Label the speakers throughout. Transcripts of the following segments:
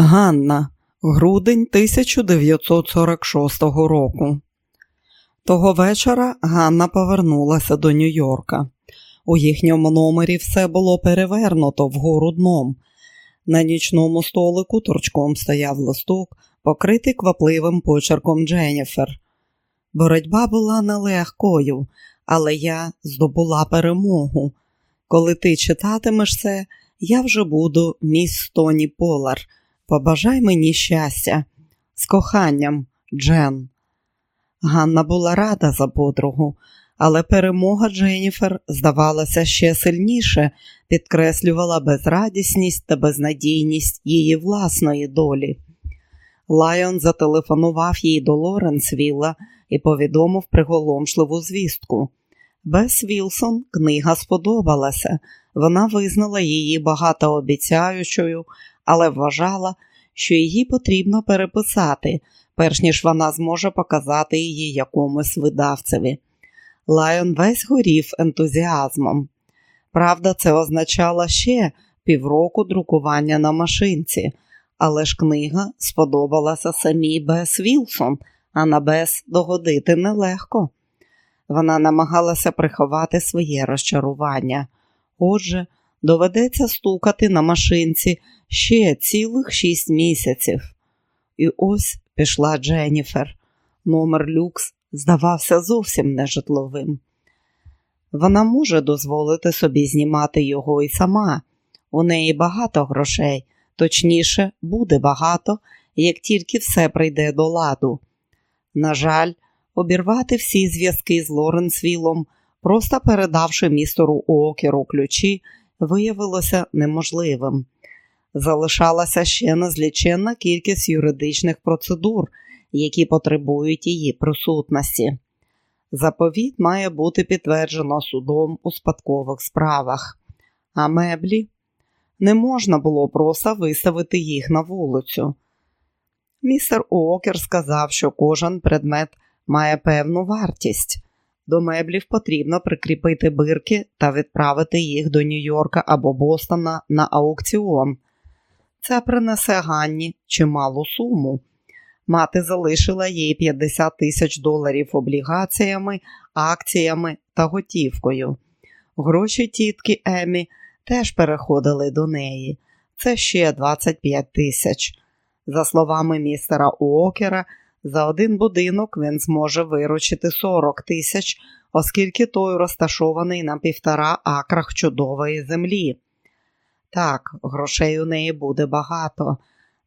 Speaker 1: Ганна, грудень 1946 року. Того вечора Ганна повернулася до Нью-Йорка. У їхньому номері все було перевернуто вгору дном. На нічному столику торчком стояв листок, покритий квапливим почерком Дженніфер. Боротьба була нелегкою, але я здобула перемогу. Коли ти читатимеш це, я вже буду міс Тоні Полар. Побажай мені щастя, з коханням, Джен. Ганна була рада за подругу, але перемога Дженніфер, здавалося, ще сильніше підкреслювала безрадісність та безнадійність її власної долі. Лайон зателефонував їй до Лоренсвілла і повідомив приголомшливу звістку. Бес Вілсон книга сподобалася, вона визнала її багатообіцяючою, але вважала, що її потрібно переписати, перш ніж вона зможе показати її якомусь видавцеві. Лайон весь горів ентузіазмом. Правда, це означало ще півроку друкування на машинці, але ж книга сподобалася самій Бес Вілсон, а на Бес догодити нелегко. Вона намагалася приховати своє розчарування. Отже, доведеться стукати на машинці ще цілих шість місяців. І ось пішла Дженніфер. Номер люкс здавався зовсім нежитловим. Вона може дозволити собі знімати його і сама. У неї багато грошей, точніше, буде багато, як тільки все прийде до ладу. На жаль, обірвати всі зв'язки з Лоренсвілом, просто передавши містеру Океру ключі, виявилося неможливим. Залишалася ще незліченна кількість юридичних процедур, які потребують її присутності. Заповіт має бути підтверджено судом у спадкових справах, а меблі не можна було просто виставити їх на вулицю. Містер Окер сказав, що кожен предмет має певну вартість. До меблів потрібно прикріпити бирки та відправити їх до Нью-Йорка або Бостона на аукціон. Це принесе Ганні чималу суму. Мати залишила їй 50 тисяч доларів облігаціями, акціями та готівкою. Гроші тітки Емі теж переходили до неї. Це ще 25 тисяч. За словами містера Уокера, за один будинок він зможе виручити 40 тисяч, оскільки той розташований на півтора акрах чудової землі. Так, грошей у неї буде багато,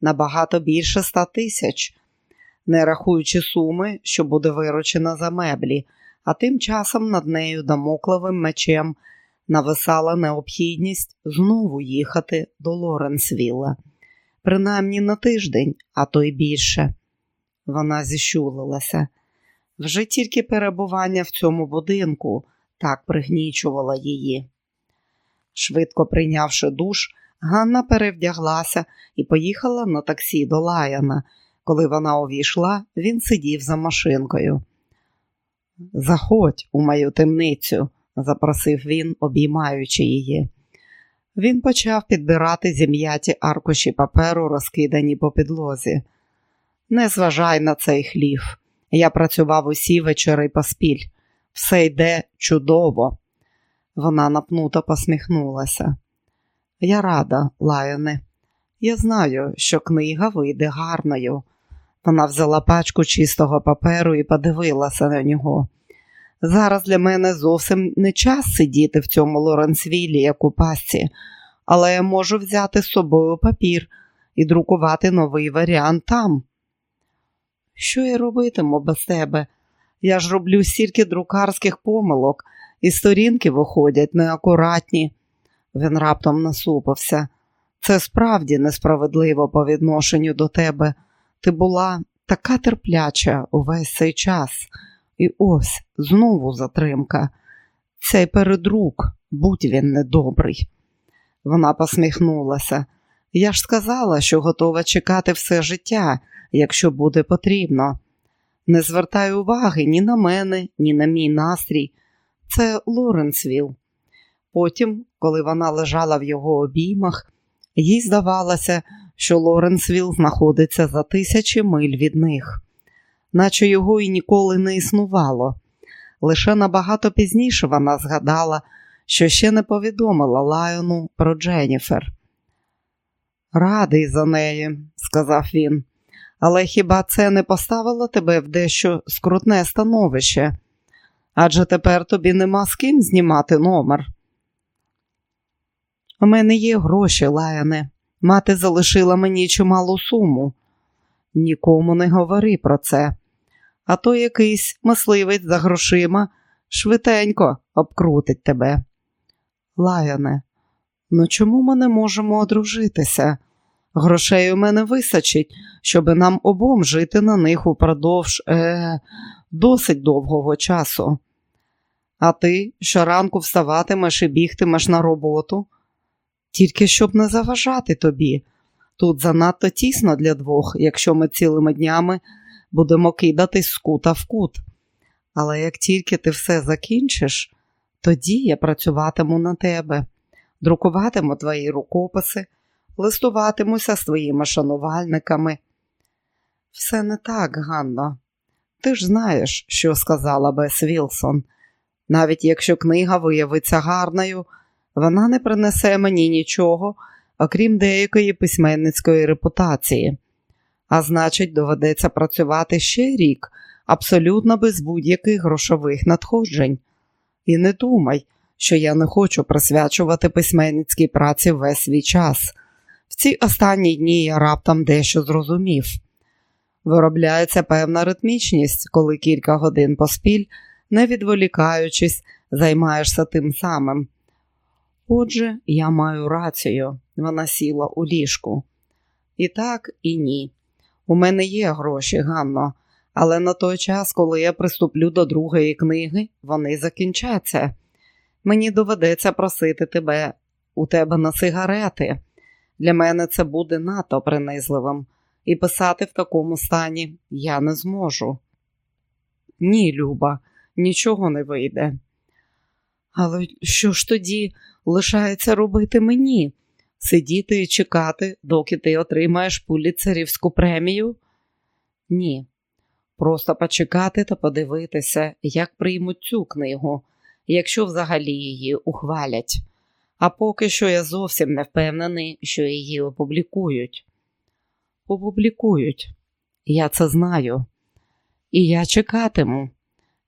Speaker 1: набагато більше ста тисяч, не рахуючи суми, що буде виручена за меблі, а тим часом над нею дамокловим мечем нависала необхідність знову їхати до Лоренсвілла, принаймні на тиждень, а то й більше. Вона зіщулилася. Вже тільки перебування в цьому будинку так пригнічувало її. Швидко прийнявши душ, Ганна перевдяглася і поїхала на таксі до Лаяна. Коли вона увійшла, він сидів за машинкою. Заходь у мою темницю, запросив він, обіймаючи її. Він почав підбирати зім'яті аркуші паперу, розкидані по підлозі. Не зважай на цей хлів. Я працював усі вечори поспіль. Все йде чудово. Вона напнуто посміхнулася. Я рада, Лайоне. Я знаю, що книга вийде гарною. Вона взяла пачку чистого паперу і подивилася на нього. Зараз для мене зовсім не час сидіти в цьому Лоренсвілі, як у пасці, але я можу взяти з собою папір і друкувати новий варіант там. Що я робитиму без тебе? Я ж роблю стільки друкарських помилок, і сторінки виходять неакуратні. Він раптом насупився. Це справді несправедливо по відношенню до тебе. Ти була така терпляча увесь цей час. І ось знову затримка. Цей передрук, будь він недобрий. Вона посміхнулася. Я ж сказала, що готова чекати все життя, якщо буде потрібно. Не звертай уваги ні на мене, ні на мій настрій. Це Лоренсвіл. Потім, коли вона лежала в його обіймах, їй здавалося, що Лоренсвіл знаходиться за тисячі миль від них, наче його і ніколи не існувало. Лише набагато пізніше вона згадала, що ще не повідомила Лайону про Дженніфер. Радий за неї, сказав він, але хіба це не поставило тебе в дещо скрутне становище? Адже тепер тобі нема з ким знімати номер. У мене є гроші, Лаяне. Мати залишила мені чималу суму. Нікому не говори про це. А то якийсь мисливець за грошима швиденько обкрутить тебе. Лаяне, ну чому ми не можемо одружитися? Грошей у мене висачить, щоби нам обом жити на них упродовж е, досить довгого часу. А ти щоранку вставатимеш і бігтимеш на роботу, тільки щоб не заважати тобі. Тут занадто тісно для двох, якщо ми цілими днями будемо кидатись з кута в кут. Але як тільки ти все закінчиш, тоді я працюватиму на тебе, друкуватиму твої рукописи, листуватимуся з твоїми шанувальниками. Все не так, Ганно. Ти ж знаєш, що сказала Бес Вілсон. Навіть якщо книга виявиться гарною, вона не принесе мені нічого, окрім деякої письменницької репутації. А значить, доведеться працювати ще рік, абсолютно без будь-яких грошових надходжень. І не думай, що я не хочу присвячувати письменницькій праці весь свій час. В ці останні дні я раптом дещо зрозумів. Виробляється певна ритмічність, коли кілька годин поспіль, не відволікаючись, займаєшся тим самим. Отже, я маю рацію, вона сіла у ліжку. І так, і ні. У мене є гроші, Ганно, але на той час, коли я приступлю до другої книги, вони закінчаться. Мені доведеться просити тебе у тебе на сигарети. Для мене це буде надто принизливим, і писати в такому стані я не зможу. Ні, Люба, нічого не вийде. Але що ж тоді лишається робити мені? Сидіти і чекати, доки ти отримаєш пуліцерівську премію? Ні. Просто почекати та подивитися, як приймуть цю книгу, якщо взагалі її ухвалять. А поки що я зовсім не впевнений, що її опублікують. Опублікують, я це знаю. І я чекатиму.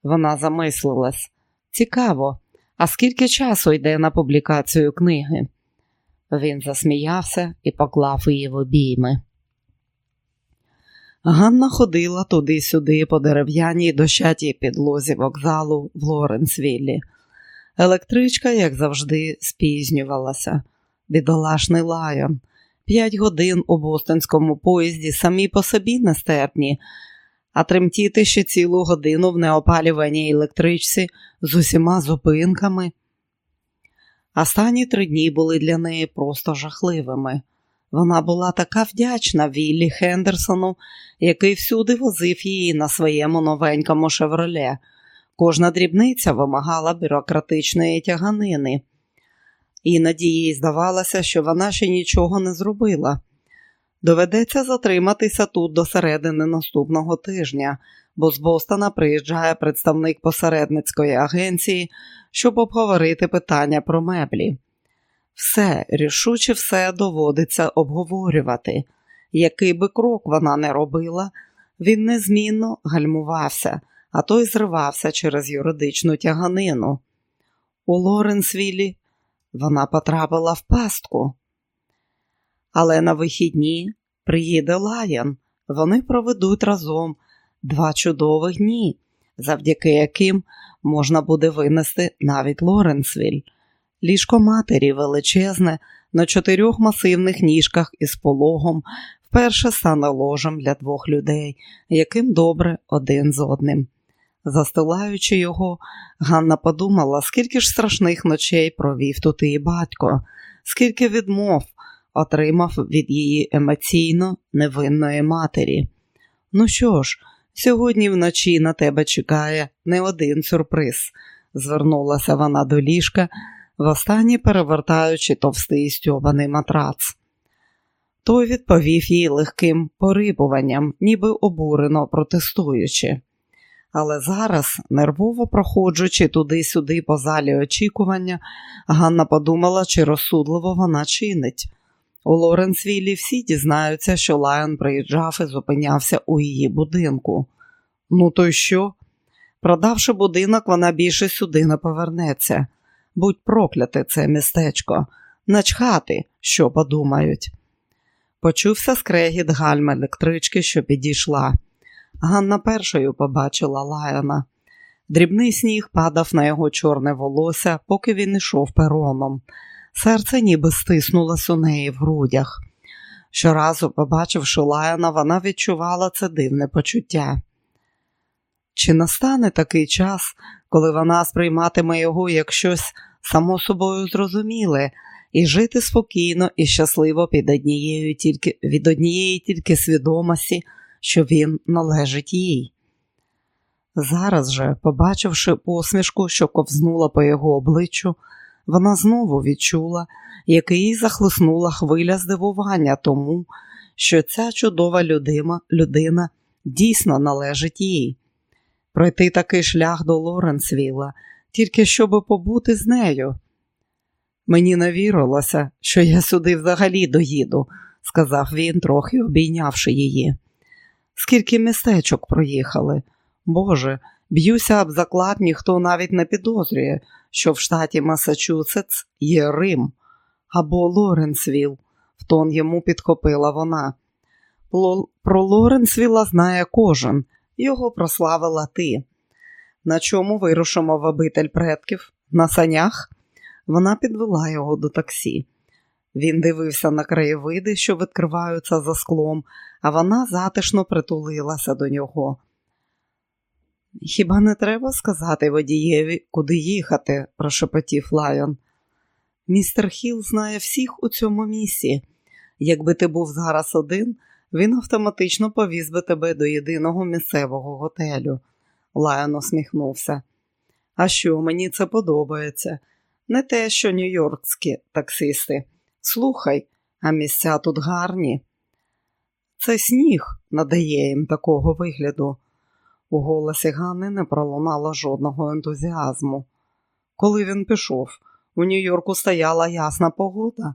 Speaker 1: Вона замислилась. Цікаво, а скільки часу йде на публікацію книги? Він засміявся і поклав її в обійми. Ганна ходила туди-сюди по дерев'яній дощатій підлозі вокзалу в Лоренсвіллі. Електричка, як завжди, спізнювалася. Бідолашний лайон. П'ять годин у бостонському поїзді самі по собі нестерпні, а тремтіти ще цілу годину в неопалюваній електричці з усіма зупинками. Останні три дні були для неї просто жахливими. Вона була така вдячна Віллі Хендерсону, який всюди возив її на своєму новенькому шевроле. Кожна дрібниця вимагала бюрократичної тяганини. Іноді їй здавалося, що вона ще нічого не зробила. Доведеться затриматися тут до середини наступного тижня, бо з Бостона приїжджає представник посередницької агенції, щоб обговорити питання про меблі. Все, рішуче все доводиться обговорювати. Який би крок вона не робила, він незмінно гальмувався, а той зривався через юридичну тяганину. У Лоренсвілі вона потрапила в пастку. Але на вихідні приїде Лаян. Вони проведуть разом два чудових дні, завдяки яким можна буде винести навіть Лоренсвіль. Ліжко матері величезне, на чотирьох масивних ніжках із пологом, вперше стане ложем для двох людей, яким добре один з одним. Застилаючи його, Ганна подумала, скільки ж страшних ночей провів тут її батько, скільки відмов отримав від її емоційно невинної матері. Ну що ж, сьогодні вночі на тебе чекає не один сюрприз, звернулася вона до ліжка, востаннє перевертаючи товстий стьобаний матрац. Той відповів їй легким порибуванням, ніби обурено протестуючи. Але зараз, нервово проходжучи туди-сюди по залі очікування, Ганна подумала, чи розсудливо вона чинить. У Лоренсвілі всі дізнаються, що Лайон приїжджав і зупинявся у її будинку. Ну, то й що? Продавши будинок, вона більше сюди не повернеться. Будь прокляте це містечко, начхати, що подумають. Почувся скрегіт гальм електрички, що підійшла. Ганна першою побачила Лайона. Дрібний сніг падав на його чорне волосся, поки він йшов пероном. Серце ніби стиснулося у неї в грудях. Щоразу, побачивши Лайона, вона відчувала це дивне почуття. Чи настане такий час, коли вона сприйматиме його як щось само собою зрозуміле, і жити спокійно і щасливо під однією тільки, від однієї тільки свідомості, що він належить їй? Зараз же, побачивши посмішку, що ковзнула по його обличчю, вона знову відчула, як її захлиснула хвиля здивування тому, що ця чудова людина, людина дійсно належить їй. Пройти такий шлях до Лоренсвіла, тільки щоб побути з нею. Мені не вірилося, що я сюди взагалі доїду, сказав він, трохи обійнявши її. Скільки містечок проїхали? Боже, б'юся об заклад, ніхто навіть не підозрює, що в штаті Масачусетс є Рим або Лоренсвіл, в тон йому підхопила вона. Про Лоренсвіла знає кожен, його прославила ти. На чому вирушимо в обитель предків? На санях? Вона підвела його до таксі. Він дивився на краєвиди, що відкриваються за склом, а вона затишно притулилася до нього. Хіба не треба сказати водієві, куди їхати? прошепотів Лайон. Містер Хіл знає всіх у цьому місці. Якби ти був зараз один, він автоматично повіз би тебе до єдиного місцевого готелю. Лайон усміхнувся. А що, мені це подобається? Не те, що нью-йоркські таксисти. Слухай, а місця тут гарні. Це сніг надає їм такого вигляду. У голосі Ганни не пролунало жодного ентузіазму. Коли він пішов, у Нью-Йорку стояла ясна погода.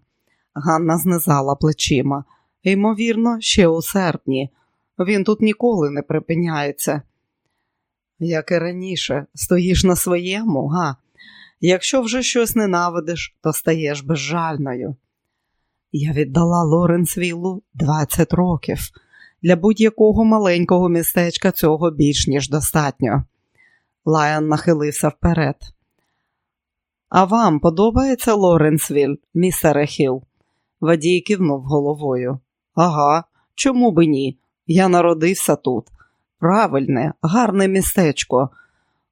Speaker 1: Ганна знизала плечима. Ймовірно, ще у серпні. Він тут ніколи не припиняється. Як і раніше, стоїш на своєму, га? Якщо вже щось ненавидиш, то стаєш безжальною. Я віддала Лоренсвіллу 20 років. Для будь-якого маленького містечка цього більш ніж достатньо. Лайон нахилився вперед. А вам подобається Лоренсвіль, містере Хіл? Водій кивнув головою. Ага, чому би ні? Я народився тут. Правильне, гарне містечко.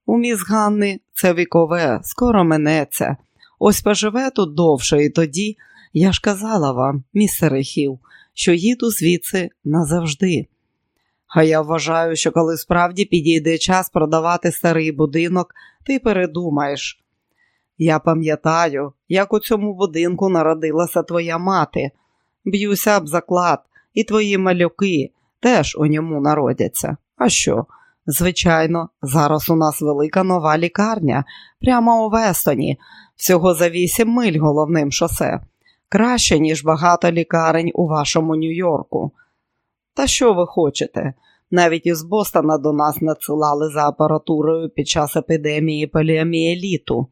Speaker 1: У міс Ганни це вікове, скоро минеться. Ось поживе тут довше, і тоді я ж казала вам, містере Хіл, що їду звідси назавжди. А я вважаю, що коли справді підійде час продавати старий будинок, ти передумаєш. Я пам'ятаю, як у цьому будинку народилася твоя мати. Б'юся об заклад, і твої малюки теж у ньому народяться. А що? Звичайно, зараз у нас велика нова лікарня, прямо у Вестоні, всього за вісім миль головним шосе краще, ніж багато лікарень у вашому Нью-Йорку. Та що ви хочете? Навіть із Бостона до нас надсилали за апаратурою під час епідемії поліоміеліту.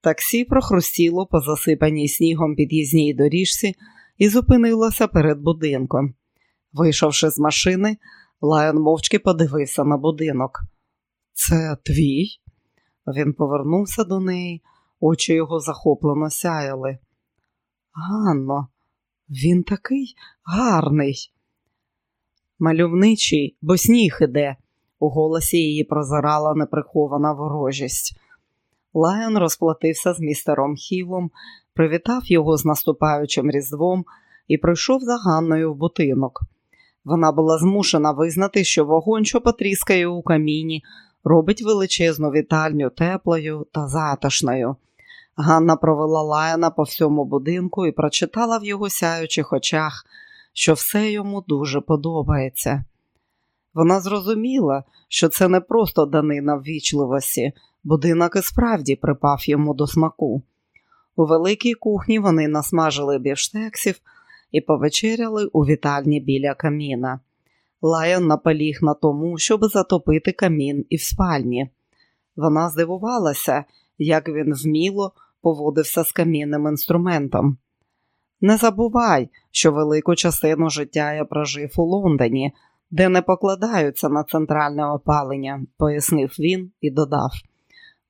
Speaker 1: Таксі прохрустіло по засипаній снігом під'їзній доріжці і зупинилося перед будинком. Вийшовши з машини, Лайон мовчки подивився на будинок. Це твій? Він повернувся до неї, очі його захоплено сяяли. Ганно, він такий гарний. Мальовничий, бо сніг іде. У голосі її прозирала неприхована ворожість. Лайон розплатився з містером Хілом, привітав його з наступаючим різдвом і прийшов за Ганною в будинок. Вона була змушена визнати, що вогонь, що потріскає у каміні, робить величезну вітальню теплою та затишною. Ганна провела Лаяна по всьому будинку і прочитала в його сяючих очах, що все йому дуже подобається. Вона зрозуміла, що це не просто данина ввічливості, будинок і справді припав йому до смаку. У великій кухні вони насмажили бівштексів і повечеряли у вітальні біля каміна. Лайон наполіг на тому, щоб затопити камін і в спальні. Вона здивувалася, як він вміло поводився з камінним інструментом. Не забувай, що велику частину життя я прожив у Лондоні, де не покладаються на центральне опалення, пояснив він і додав.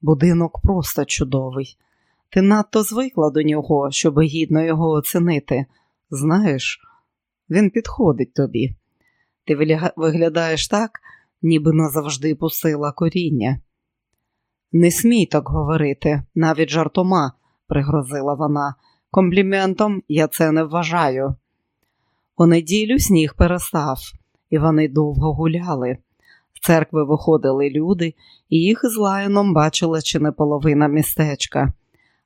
Speaker 1: Будинок просто чудовий. Ти надто звикла до нього, щоб гідно його оцінити. Знаєш, він підходить тобі. Ти виглядаєш так, ніби назавжди пустила коріння. Не смій так говорити, навіть жартома, пригрозила вона. Компліментом я це не вважаю. У неділю сніг перестав, і вони довго гуляли. З церкви виходили люди, і їх з лайоном бачила чи не половина містечка.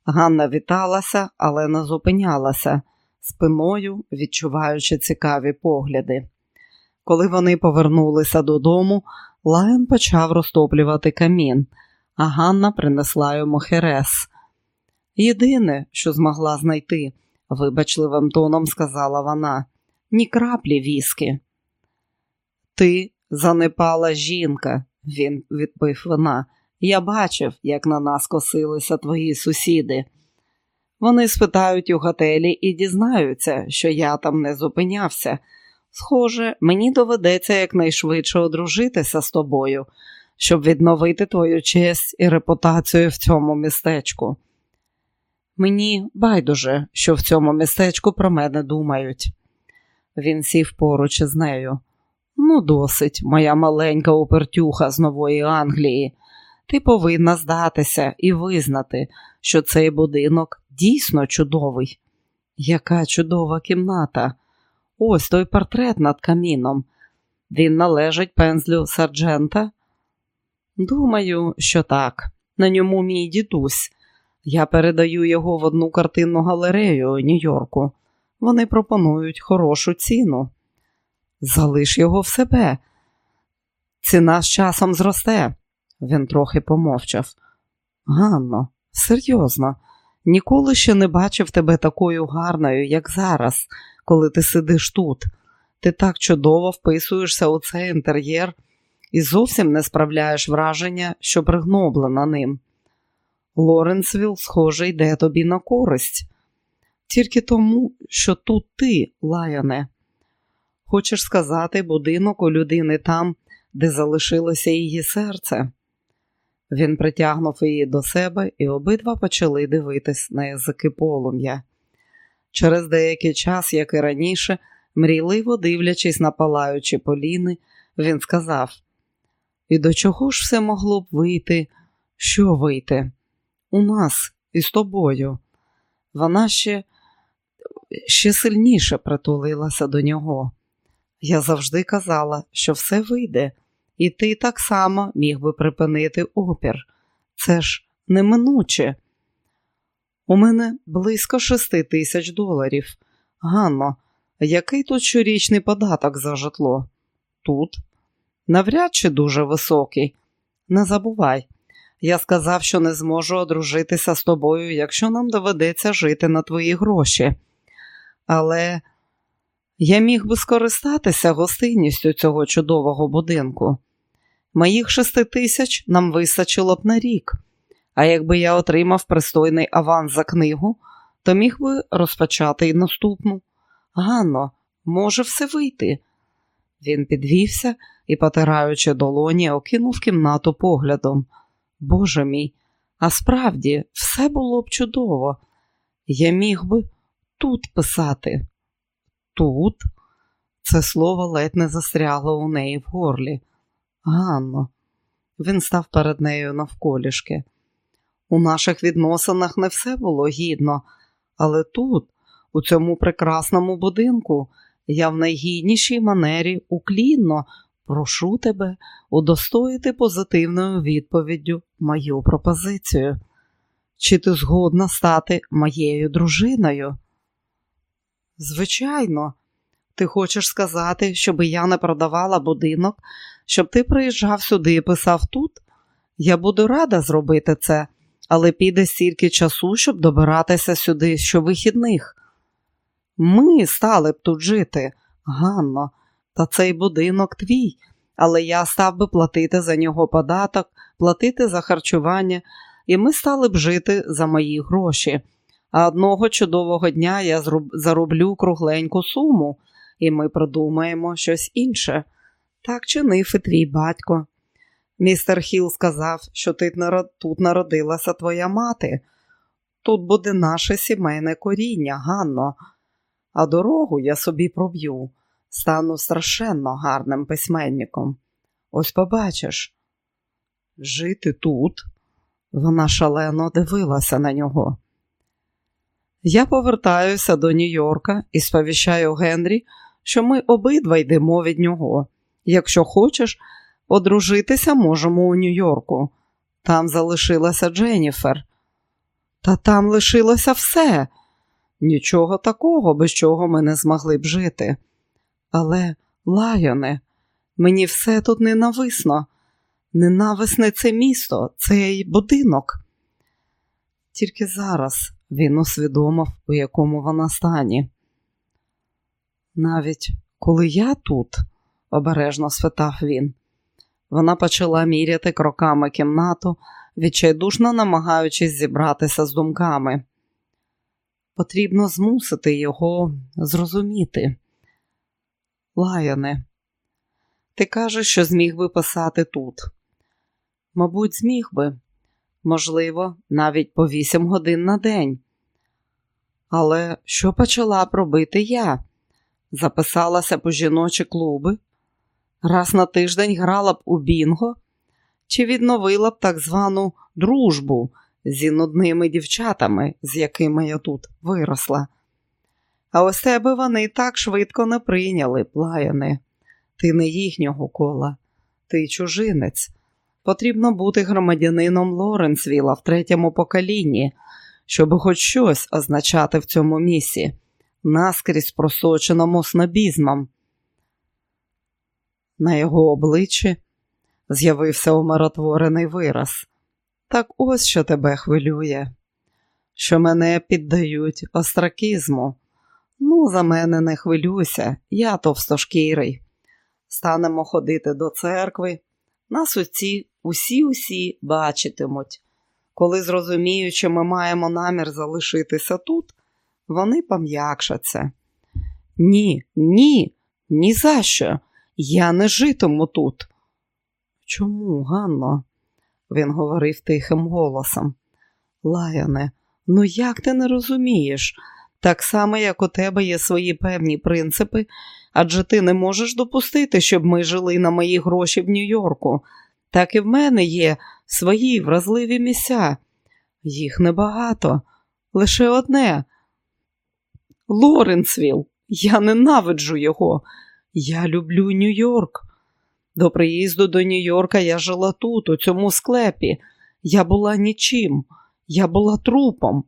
Speaker 1: Ганна віталася, але не зупинялася, спиною відчуваючи цікаві погляди. Коли вони повернулися додому, Лайон почав розтоплювати камін, а Ганна принесла йому херес. Єдине, що змогла знайти, вибачливим тоном сказала вона, ні краплі віскі. Ти занепала жінка, він відпив вона. Я бачив, як на нас косилися твої сусіди. Вони спитають у готелі і дізнаються, що я там не зупинявся. Схоже, мені доведеться якнайшвидше одружитися з тобою, щоб відновити твою честь і репутацію в цьому містечку. Мені байдуже, що в цьому містечку про мене думають. Він сів поруч із нею. Ну, досить, моя маленька опертюха з Нової Англії. Ти повинна здатися і визнати, що цей будинок дійсно чудовий. Яка чудова кімната! Ось той портрет над каміном. Він належить пензлю сарджента? Думаю, що так. На ньому мій дідусь. Я передаю його в одну картинну галерею Нью-Йорку. Вони пропонують хорошу ціну. Залиш його в себе. Ціна з часом зросте. Він трохи помовчав. Ганно, серйозно, ніколи ще не бачив тебе такою гарною, як зараз, коли ти сидиш тут. Ти так чудово вписуєшся у цей інтер'єр і зовсім не справляєш враження, що пригноблена ним. Лоренсвіл, схоже, йде тобі на користь, тільки тому, що тут ти, Лаяне. Хочеш сказати, будинок у людини там, де залишилося її серце. Він притягнув її до себе, і обидва почали дивитись на язики полум'я. Через деякий час, як і раніше, мрійливо дивлячись на палаючі поліни, він сказав: І до чого ж все могло б вийти? Що вийти? У нас із тобою. Вона ще ще сильніше притулилася до нього. Я завжди казала, що все вийде, і ти так само міг би припинити опір. Це ж неминуче. У мене близько шести тисяч доларів. Ганно, який тут щорічний податок за житло? Тут? Навряд чи дуже високий. Не забувай, я сказав, що не зможу одружитися з тобою, якщо нам доведеться жити на твої гроші. Але я міг би скористатися гостинністю цього чудового будинку. Моїх шести тисяч нам вистачило б на рік, а якби я отримав пристойний аванс за книгу, то міг би розпочати й наступну. Ганно, може все вийти. Він підвівся і, потираючи долоні, окинув кімнату поглядом. Боже мій, а справді все було б чудово. Я міг би тут писати. Тут? Це слово ледь не застрягло у неї в горлі. Ганно, він став перед нею навколішки. У наших відносинах не все було гідно, але тут, у цьому прекрасному будинку, я в найгіднішій манері уклінно прошу тебе удостоїти позитивною відповіддю мою пропозицію. чи ти згодна стати моєю дружиною? Звичайно, ти хочеш сказати, щоб я не продавала будинок, щоб ти приїжджав сюди і писав тут? Я буду рада зробити це, але піде стільки часу, щоб добиратися сюди щовихідних. Ми стали б тут жити, Ганно, та цей будинок твій, але я став би платити за нього податок, платити за харчування, і ми стали б жити за мої гроші. А одного чудового дня я зароблю кругленьку суму, і ми придумаємо щось інше. Так чинив і твій батько. Містер Хіл сказав, що ти тут народилася твоя мати. Тут буде наше сімейне коріння, Ганно, а дорогу я собі проб'ю, стану страшенно гарним письменником. Ось побачиш. Жити тут. Вона шалено дивилася на нього. Я повертаюся до Нью-Йорка і сповіщаю Генрі, що ми обидва йдемо від нього. Якщо хочеш, одружитися можемо у Нью-Йорку. Там залишилася Дженніфер. Та там лишилося все. Нічого такого, без чого ми не змогли б жити. Але, Лайоне, мені все тут ненависно. Ненависне це місто, цей будинок. Тільки зараз він усвідомив, у якому вона стані. Навіть коли я тут, обережно спитав він, вона почала міряти кроками кімнату, відчайдушно намагаючись зібратися з думками. Потрібно змусити його зрозуміти. Лаяне, ти кажеш, що зміг би писати тут. Мабуть, зміг би, можливо, навіть по вісім годин на день. Але що почала б робити я? Записалася по жіночі клуби, раз на тиждень грала б у Бінго чи відновила б так звану дружбу зі нудними дівчатами, з якими я тут виросла. А ось тебе вони так швидко не прийняли, плаяни. Ти не їхнього кола, ти чужинець. Потрібно бути громадянином Лоренсвіла в третьому поколінні, щоб хоч щось означати в цьому місці, наскрізь просоченому снобізмом. На його обличчі з'явився умиротворений вираз. Так ось що тебе хвилює, що мене піддають остракізму. Ну, за мене не хвилюйся, я товстошкірий. Станемо ходити до церкви, нас усі, усі усі бачитимуть. Коли зрозуміють, що ми маємо намір залишитися тут, вони пом'якшаться. Ні, ні, ні за що. Я не житиму тут. Чому, Ганно? Він говорив тихим голосом. Лаяне, ну як ти не розумієш? Так само, як у тебе є свої певні принципи, адже ти не можеш допустити, щоб ми жили на мої гроші в Нью-Йорку. Так і в мене є свої вразливі місця. Їх небагато, лише одне. Лоренсвіл, я ненавиджу його. Я люблю Нью-Йорк. До приїзду до Нью-Йорка я жила тут, у цьому склепі. Я була нічим, я була трупом.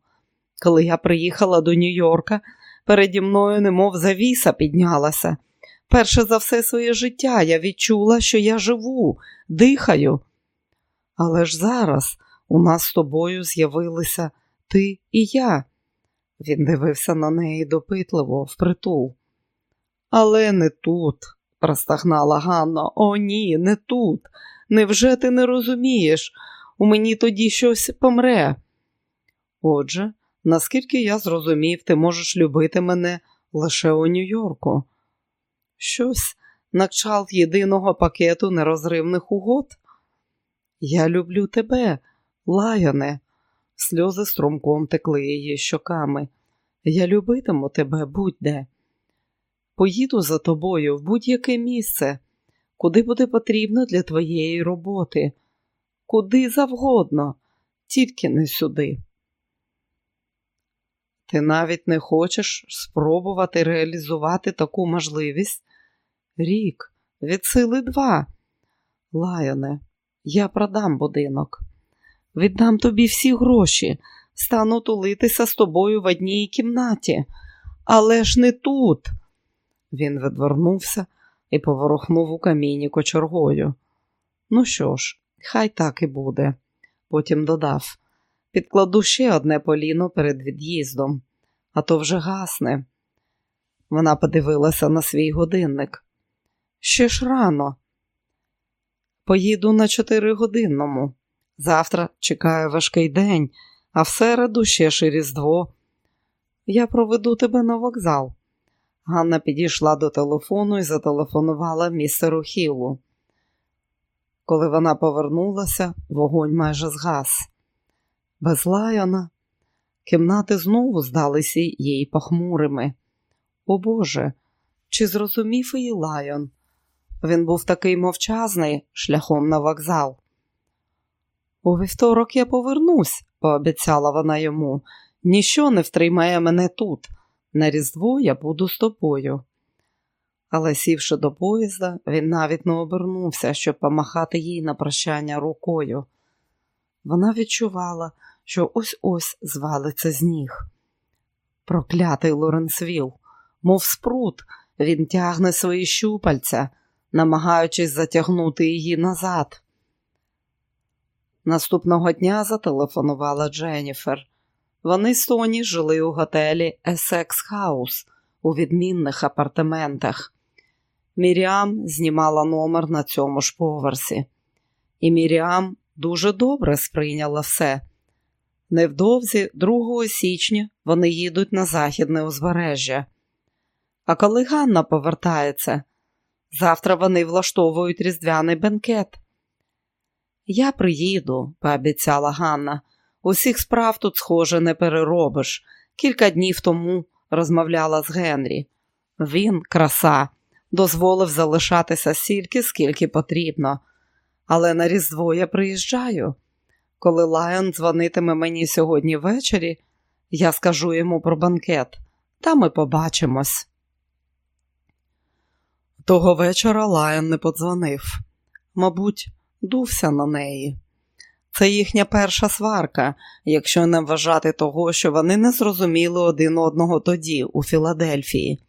Speaker 1: Коли я приїхала до Нью-Йорка, переді мною немов завіса піднялася. Перше за все своє життя я відчула, що я живу, дихаю. Але ж зараз у нас з тобою з'явилися ти і я. Він дивився на неї допитливо, впритул. Але не тут, простагнала Ганна. О, ні, не тут. Невже ти не розумієш? У мені тоді щось помре. Отже, наскільки я зрозумів, ти можеш любити мене лише у Нью-Йорку. Щось на кшталт єдиного пакету нерозривних угод. Я люблю тебе, лаяне. Сльози струмком текли її щоками. Я любитиму тебе будь-де. Поїду за тобою в будь-яке місце, куди буде потрібно для твоєї роботи, куди завгодно, тільки не сюди. Ти навіть не хочеш спробувати реалізувати таку можливість? Рік, від сили два. Лаяне, я продам будинок, віддам тобі всі гроші, стану тулитися з тобою в одній кімнаті, але ж не тут. Він відвернувся і поворухнув у каміні кочергою. Ну що ж, хай так і буде. Потім додав підкладу ще одне поліно перед від'їздом, а то вже гасне. Вона подивилася на свій годинник. Ще ж рано. Поїду на чотиригодинному. Завтра чекає важкий день, а в середу ще ж Різдво. Я проведу тебе на вокзал. Ганна підійшла до телефону і зателефонувала містеру Хіллу. Коли вона повернулася, вогонь майже згас. Без лайона кімнати знову здалися їй похмурими. О Боже, чи зрозумів її лайон? Він був такий мовчазний шляхом на вокзал. У вівторок я повернусь, пообіцяла вона йому. Ніщо не втримає мене тут. На Різдво я буду з тобою. Але, сівши до поїзда, він навіть не обернувся, щоб помахати їй на прощання рукою. Вона відчувала, що ось ось звалиться з ніг. Проклятий Лоренсвіл, мов спрут, він тягне свої щупальця, намагаючись затягнути її назад. Наступного дня зателефонувала Дженніфер. Вони з Тоні жили у готелі Essex House у відмінних апартаментах. Міріам знімала номер на цьому ж поверсі, і Міріам дуже добре сприйняла все. Невдовзі, 2 січня, вони їдуть на західне узбережжя. А коли Ганна повертається, завтра вони влаштовують різдвяний бенкет. Я приїду, пообіцяла Ганна. Усіх справ тут, схоже, не переробиш. Кілька днів тому розмовляла з Генрі. Він, краса, дозволив залишатися стільки, скільки потрібно. Але на Різдво я приїжджаю. Коли Лайон дзвонитиме мені сьогодні ввечері, я скажу йому про банкет, та ми побачимось. Того вечора Лайон не подзвонив. Мабуть, дувся на неї. Це їхня перша сварка, якщо не вважати того, що вони не зрозуміли один одного тоді, у Філадельфії.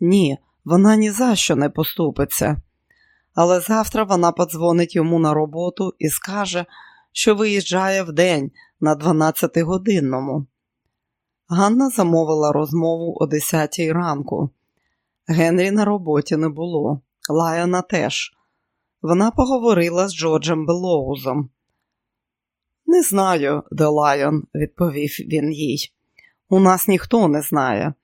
Speaker 1: Ні, вона ні за що не поступиться. Але завтра вона подзвонить йому на роботу і скаже, що виїжджає вдень на 12-годинному. Ганна замовила розмову о 10 ранку. Генрі на роботі не було, Лайона теж. Вона поговорила з Джорджем Белоузом. Не знаю, де Лайон, відповів він їй. У нас ніхто не знає.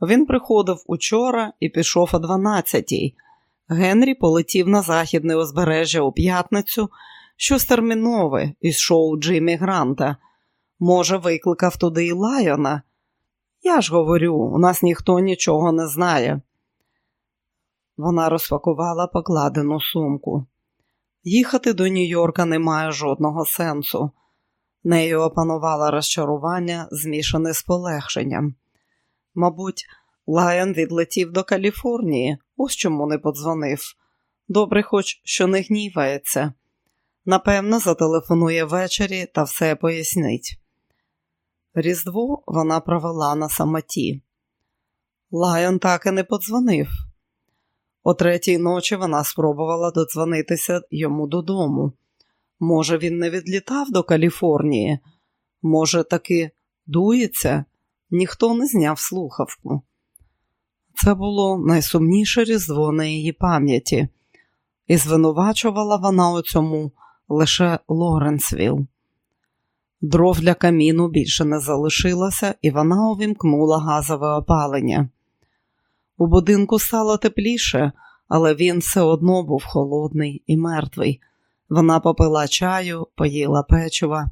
Speaker 1: Він приходив учора і пішов о 12-й. Генрі полетів на західне узбережжя у п'ятницю, щось термінове із шоу Джиммі Гранта. Може, викликав туди і Лайона? Я ж говорю, у нас ніхто нічого не знає. Вона розпакувала покладену сумку. Їхати до Нью-Йорка немає жодного сенсу. Нею опанувала розчарування, змішане з полегшенням. Мабуть, Лайон відлетів до Каліфорнії, ось чому не подзвонив. Добре, хоч що не гнівається. Напевно, зателефонує ввечері та все пояснить. Різдво вона провела на самоті. Лайон так і не подзвонив. О третій ночі вона спробувала додзвонитися йому додому. Може, він не відлітав до Каліфорнії, може, таки дується, ніхто не зняв слухавку. Це було найсумніше різдво на її пам'яті, і звинувачувала вона у цьому лише Лоренсвіл. Дров для каміну більше не залишилося, і вона увімкнула газове опалення. У будинку стало тепліше, але він все одно був холодний і мертвий. Вона попила чаю, поїла печива.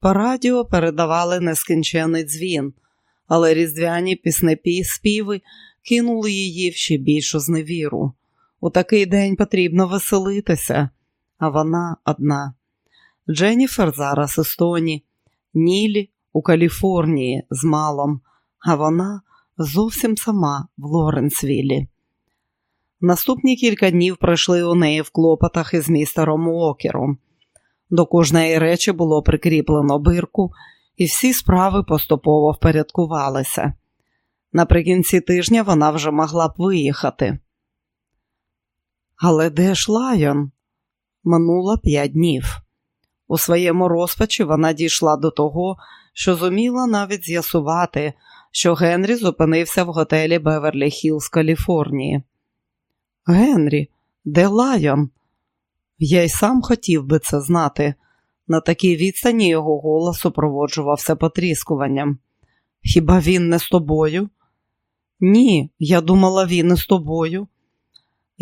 Speaker 1: По радіо передавали нескінчений дзвін, але різдвяні піснепі співи кинули її в ще більшу зневіру. У такий день потрібно веселитися, а вона одна. Дженніфер зараз у стоні, Нілі у Каліфорнії з малом, а вона зовсім сама в Лоренсвілі. Наступні кілька днів пройшли у неї в клопотах із містером Уокером. До кожної речі було прикріплено бирку, і всі справи поступово впорядкувалися. Наприкінці тижня вона вже могла б виїхати. Але де ж Лайон? Минуло п'ять днів. У своєму розпачі вона дійшла до того, що зуміла навіть з'ясувати, що Генрі зупинився в готелі Беверлі Хіллз, Каліфорнії. Генрі, де Лайон? Я й сам хотів би це знати. На такій відстані його голос супроводжувався потріскуванням. Хіба він не з тобою? Ні, я думала, він не з тобою.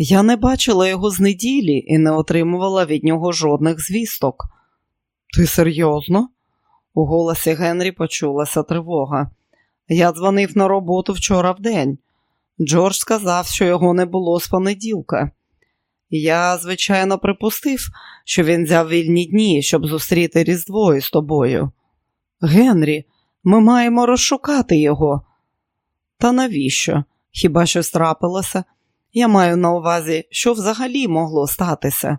Speaker 1: Я не бачила його з неділі і не отримувала від нього жодних звісток. Ти серйозно? У голосі Генрі почулася тривога. Я дзвонив на роботу вчора в день. Джордж сказав, що його не було з понеділка. Я, звичайно, припустив, що він взяв вільні дні, щоб зустріти Різдво із тобою. Генрі, ми маємо розшукати його. Та навіщо? Хіба щось трапилося? Я маю на увазі, що взагалі могло статися.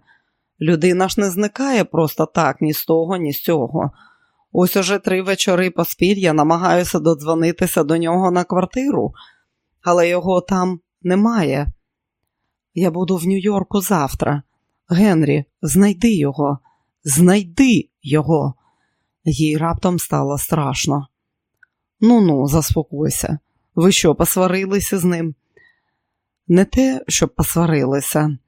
Speaker 1: Людина ж не зникає просто так, ні з того, ні з цього. Ось уже три вечори поспіль я намагаюся додзвонитися до нього на квартиру, але його там немає. Я буду в Нью-Йорку завтра. Генрі, знайди його, знайди його. Їй раптом стало страшно. Ну ну, заспокойся. Ви що, посварилися з ним? Не те, щоб посварилися,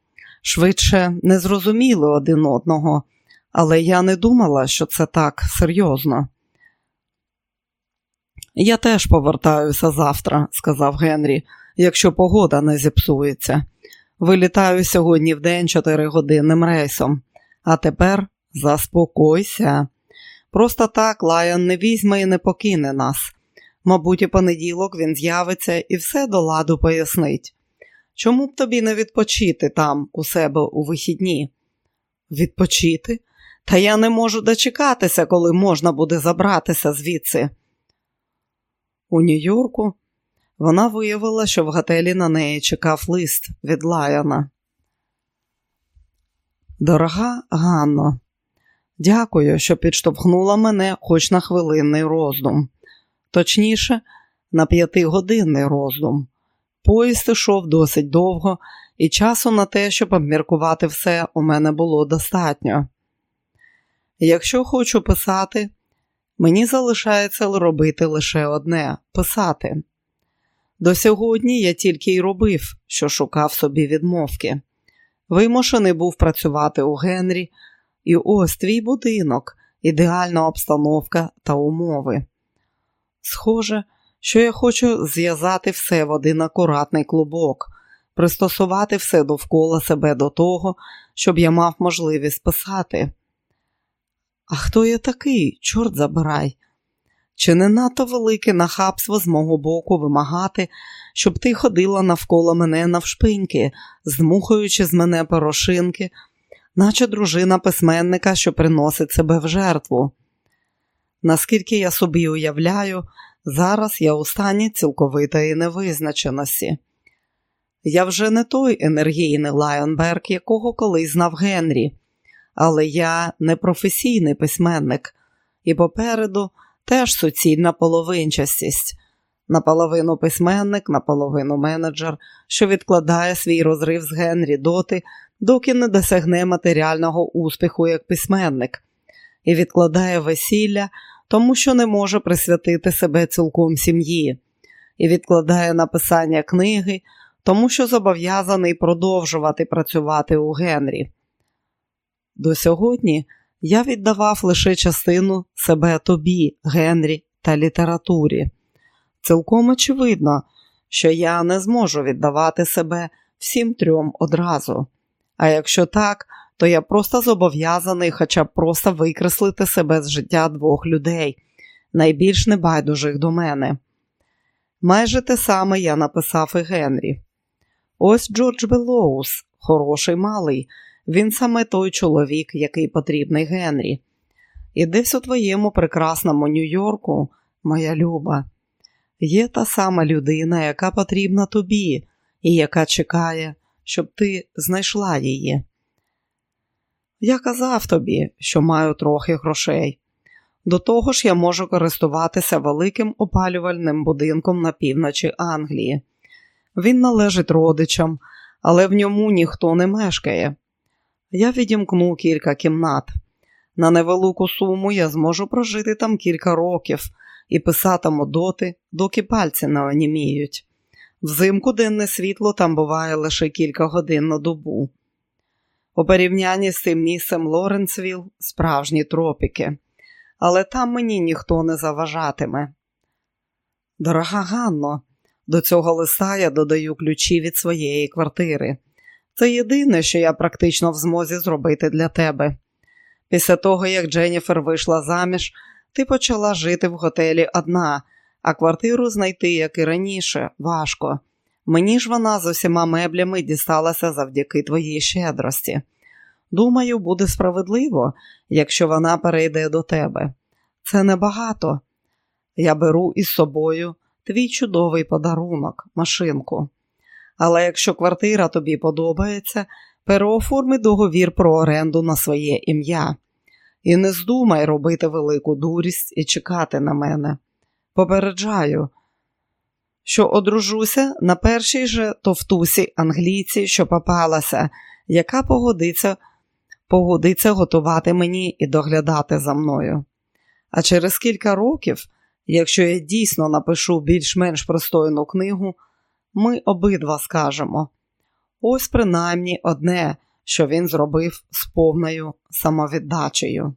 Speaker 1: швидше не зрозуміли один одного, але я не думала, що це так серйозно. Я теж повертаюся завтра, сказав Генрі, якщо погода не зіпсується. Вилітаю сьогодні в день чотиригодинним рейсом, а тепер заспокойся. Просто так Лайон не візьме і не покине нас. Мабуть, у понеділок він з'явиться і все до ладу пояснить. Чому б тобі не відпочити там, у себе у вихідні? Відпочити? Та я не можу дочекатися, коли можна буде забратися звідси. У Нью-Йорку вона виявила, що в готелі на неї чекав лист від Лайона. Дорога Ганно, дякую, що підштовхнула мене хоч на хвилинний роздум. Точніше, на п'ятигодинний роздум. Поїзд ішов досить довго, і часу на те, щоб обміркувати все, у мене було достатньо. Якщо хочу писати, мені залишається робити лише одне писати. До сьогодні я тільки й робив, що шукав собі відмовки. Вимушений був працювати у Генрі, і ось твій будинок, ідеальна обстановка та умови. Схоже, що я хочу зв'язати все в один акуратний клубок, пристосувати все довкола себе до того, щоб я мав можливість писати. А хто я такий, чорт забирай? Чи не надто велике нахабство з мого боку вимагати, щоб ти ходила навколо мене навшпиньки, здмухуючи з мене порошинки, наче дружина письменника, що приносить себе в жертву? Наскільки я собі уявляю, зараз я у стані цілковитої невизначеності. Я вже не той енергійний Лайонберг, якого колись знав Генрі, але я не професійний письменник, і попереду теж суцільна половинчастість. Наполовину письменник, наполовину менеджер, що відкладає свій розрив з Генрі доти, доки не досягне матеріального успіху як письменник, і відкладає весілля, тому що не може присвятити себе цілком сім'ї, і відкладає написання книги, тому що зобов'язаний продовжувати працювати у Генрі. До сьогодні я віддавав лише частину себе тобі, Генрі та літературі. Цілком очевидно, що я не зможу віддавати себе всім трьом одразу. А якщо так, то я просто зобов'язаний хоча б просто викреслити себе з життя двох людей, найбільш небайдужих до мене. Майже те саме я написав і Генрі. Ось Джордж Белоус, хороший малий, він саме той чоловік, який потрібний Генрі. І десь у твоєму прекрасному Нью-Йорку, моя люба, є та сама людина, яка потрібна тобі, і яка чекає, щоб ти знайшла її. Я казав тобі, що маю трохи грошей. До того ж, я можу користуватися великим опалювальним будинком на півночі Англії. Він належить родичам, але в ньому ніхто не мешкає. Я відімкну кілька кімнат. На невелику суму я зможу прожити там кілька років і писатиму доти, доки пальці не оніміють. Взимку денне світло там буває лише кілька годин на добу. У порівнянні з цим місцем Лоренсвіл справжні тропіки, але там мені ніхто не заважатиме. Дорога Ганно, до цього листа я додаю ключі від своєї квартири. Це єдине, що я практично в змозі зробити для тебе. Після того, як Дженніфер вийшла заміж, ти почала жити в готелі одна, а квартиру знайти, як і раніше, важко. Мені ж вона з усіма меблями дісталася завдяки твоїй щедрості. Думаю, буде справедливо, якщо вона перейде до тебе. Це небагато. Я беру із собою твій чудовий подарунок, машинку. Але якщо квартира тобі подобається, переоформи договір про оренду на своє ім'я. І не здумай робити велику дурість і чекати на мене. Попереджаю, що одружуся на першій же товтусі англійці, що попалася, яка погодиться, погодиться готувати мені і доглядати за мною. А через кілька років, якщо я дійсно напишу більш-менш пристойну книгу, ми обидва скажемо ось принаймні одне, що він зробив з повною самовіддачею.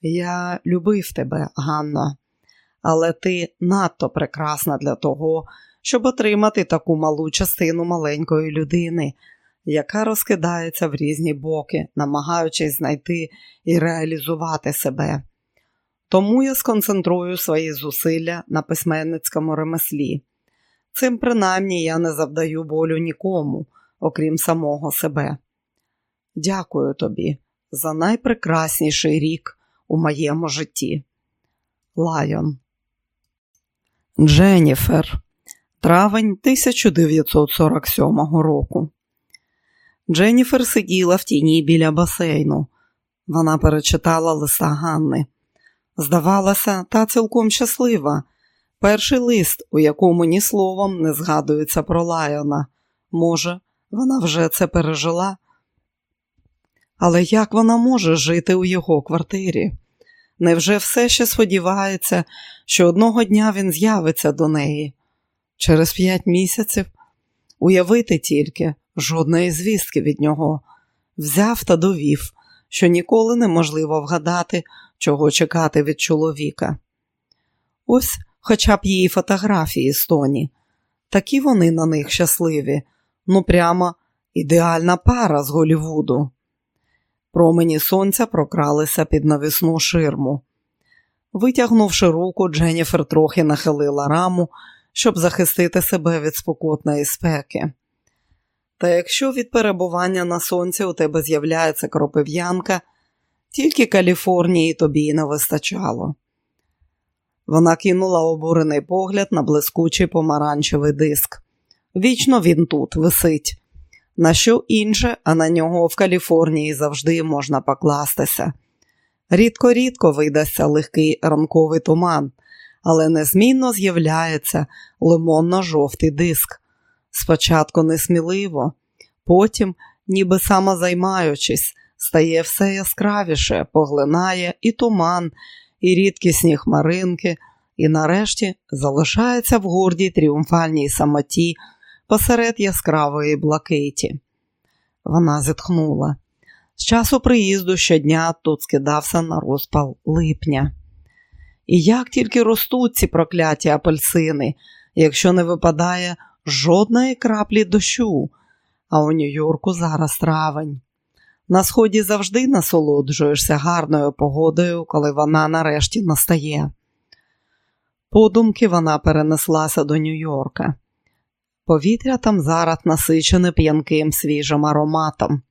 Speaker 1: Я любив тебе, Ганна, але ти надто прекрасна для того, щоб отримати таку малу частину маленької людини, яка розкидається в різні боки, намагаючись знайти і реалізувати себе. Тому я сконцентрую свої зусилля на письменницькому ремеслі. Цим принаймні я не завдаю болю нікому, окрім самого себе. Дякую тобі за найпрекрасніший рік у моєму житті. Лайон. Дженніфер. Травень 1947 року. Дженніфер сиділа в тіні біля басейну. Вона перечитала листа Ганни. Здавалося, та цілком щаслива. Перший лист, у якому ні словом не згадується про Лайона. Може, вона вже це пережила? Але як вона може жити у його квартирі? Невже все ще сподівається, що одного дня він з'явиться до неї? Через п'ять місяців уявити тільки жодної звістки від нього, взяв та довів, що ніколи неможливо вгадати, чого чекати від чоловіка. Ось хоча б її фотографії з Тоні. Такі вони на них щасливі, ну прямо ідеальна пара з Голівуду. Промені сонця прокралися під навісну ширму. Витягнувши руку, Дженніфер трохи нахилила раму, щоб захистити себе від спокотної спеки. Та якщо від перебування на сонці у тебе з'являється кропив'янка, тільки Каліфорнії тобі й не вистачало. Вона кинула обурений погляд на блискучий помаранчевий диск. Вічно він тут висить. На що інше, а на нього в Каліфорнії завжди можна покластися. Рідко-рідко видасться легкий ранковий туман, але незмінно з'являється лимонно-жовтий диск. Спочатку несміливо, потім, ніби самозаймаючись, стає все яскравіше, поглинає і туман, і рідкісні хмаринки, і нарешті залишається в гордій тріумфальній самоті посеред яскравої блакиті. Вона зітхнула. З часу приїзду щодня тут скидався на розпал липня. І як тільки ростуть ці прокляті апельсини, якщо не випадає жодної краплі дощу, а у Нью-Йорку зараз травень. На сході завжди насолоджуєшся гарною погодою, коли вона нарешті настає. Подумки вона перенеслася до Нью-Йорка. Повітря там зараз насичене п'янким свіжим ароматом.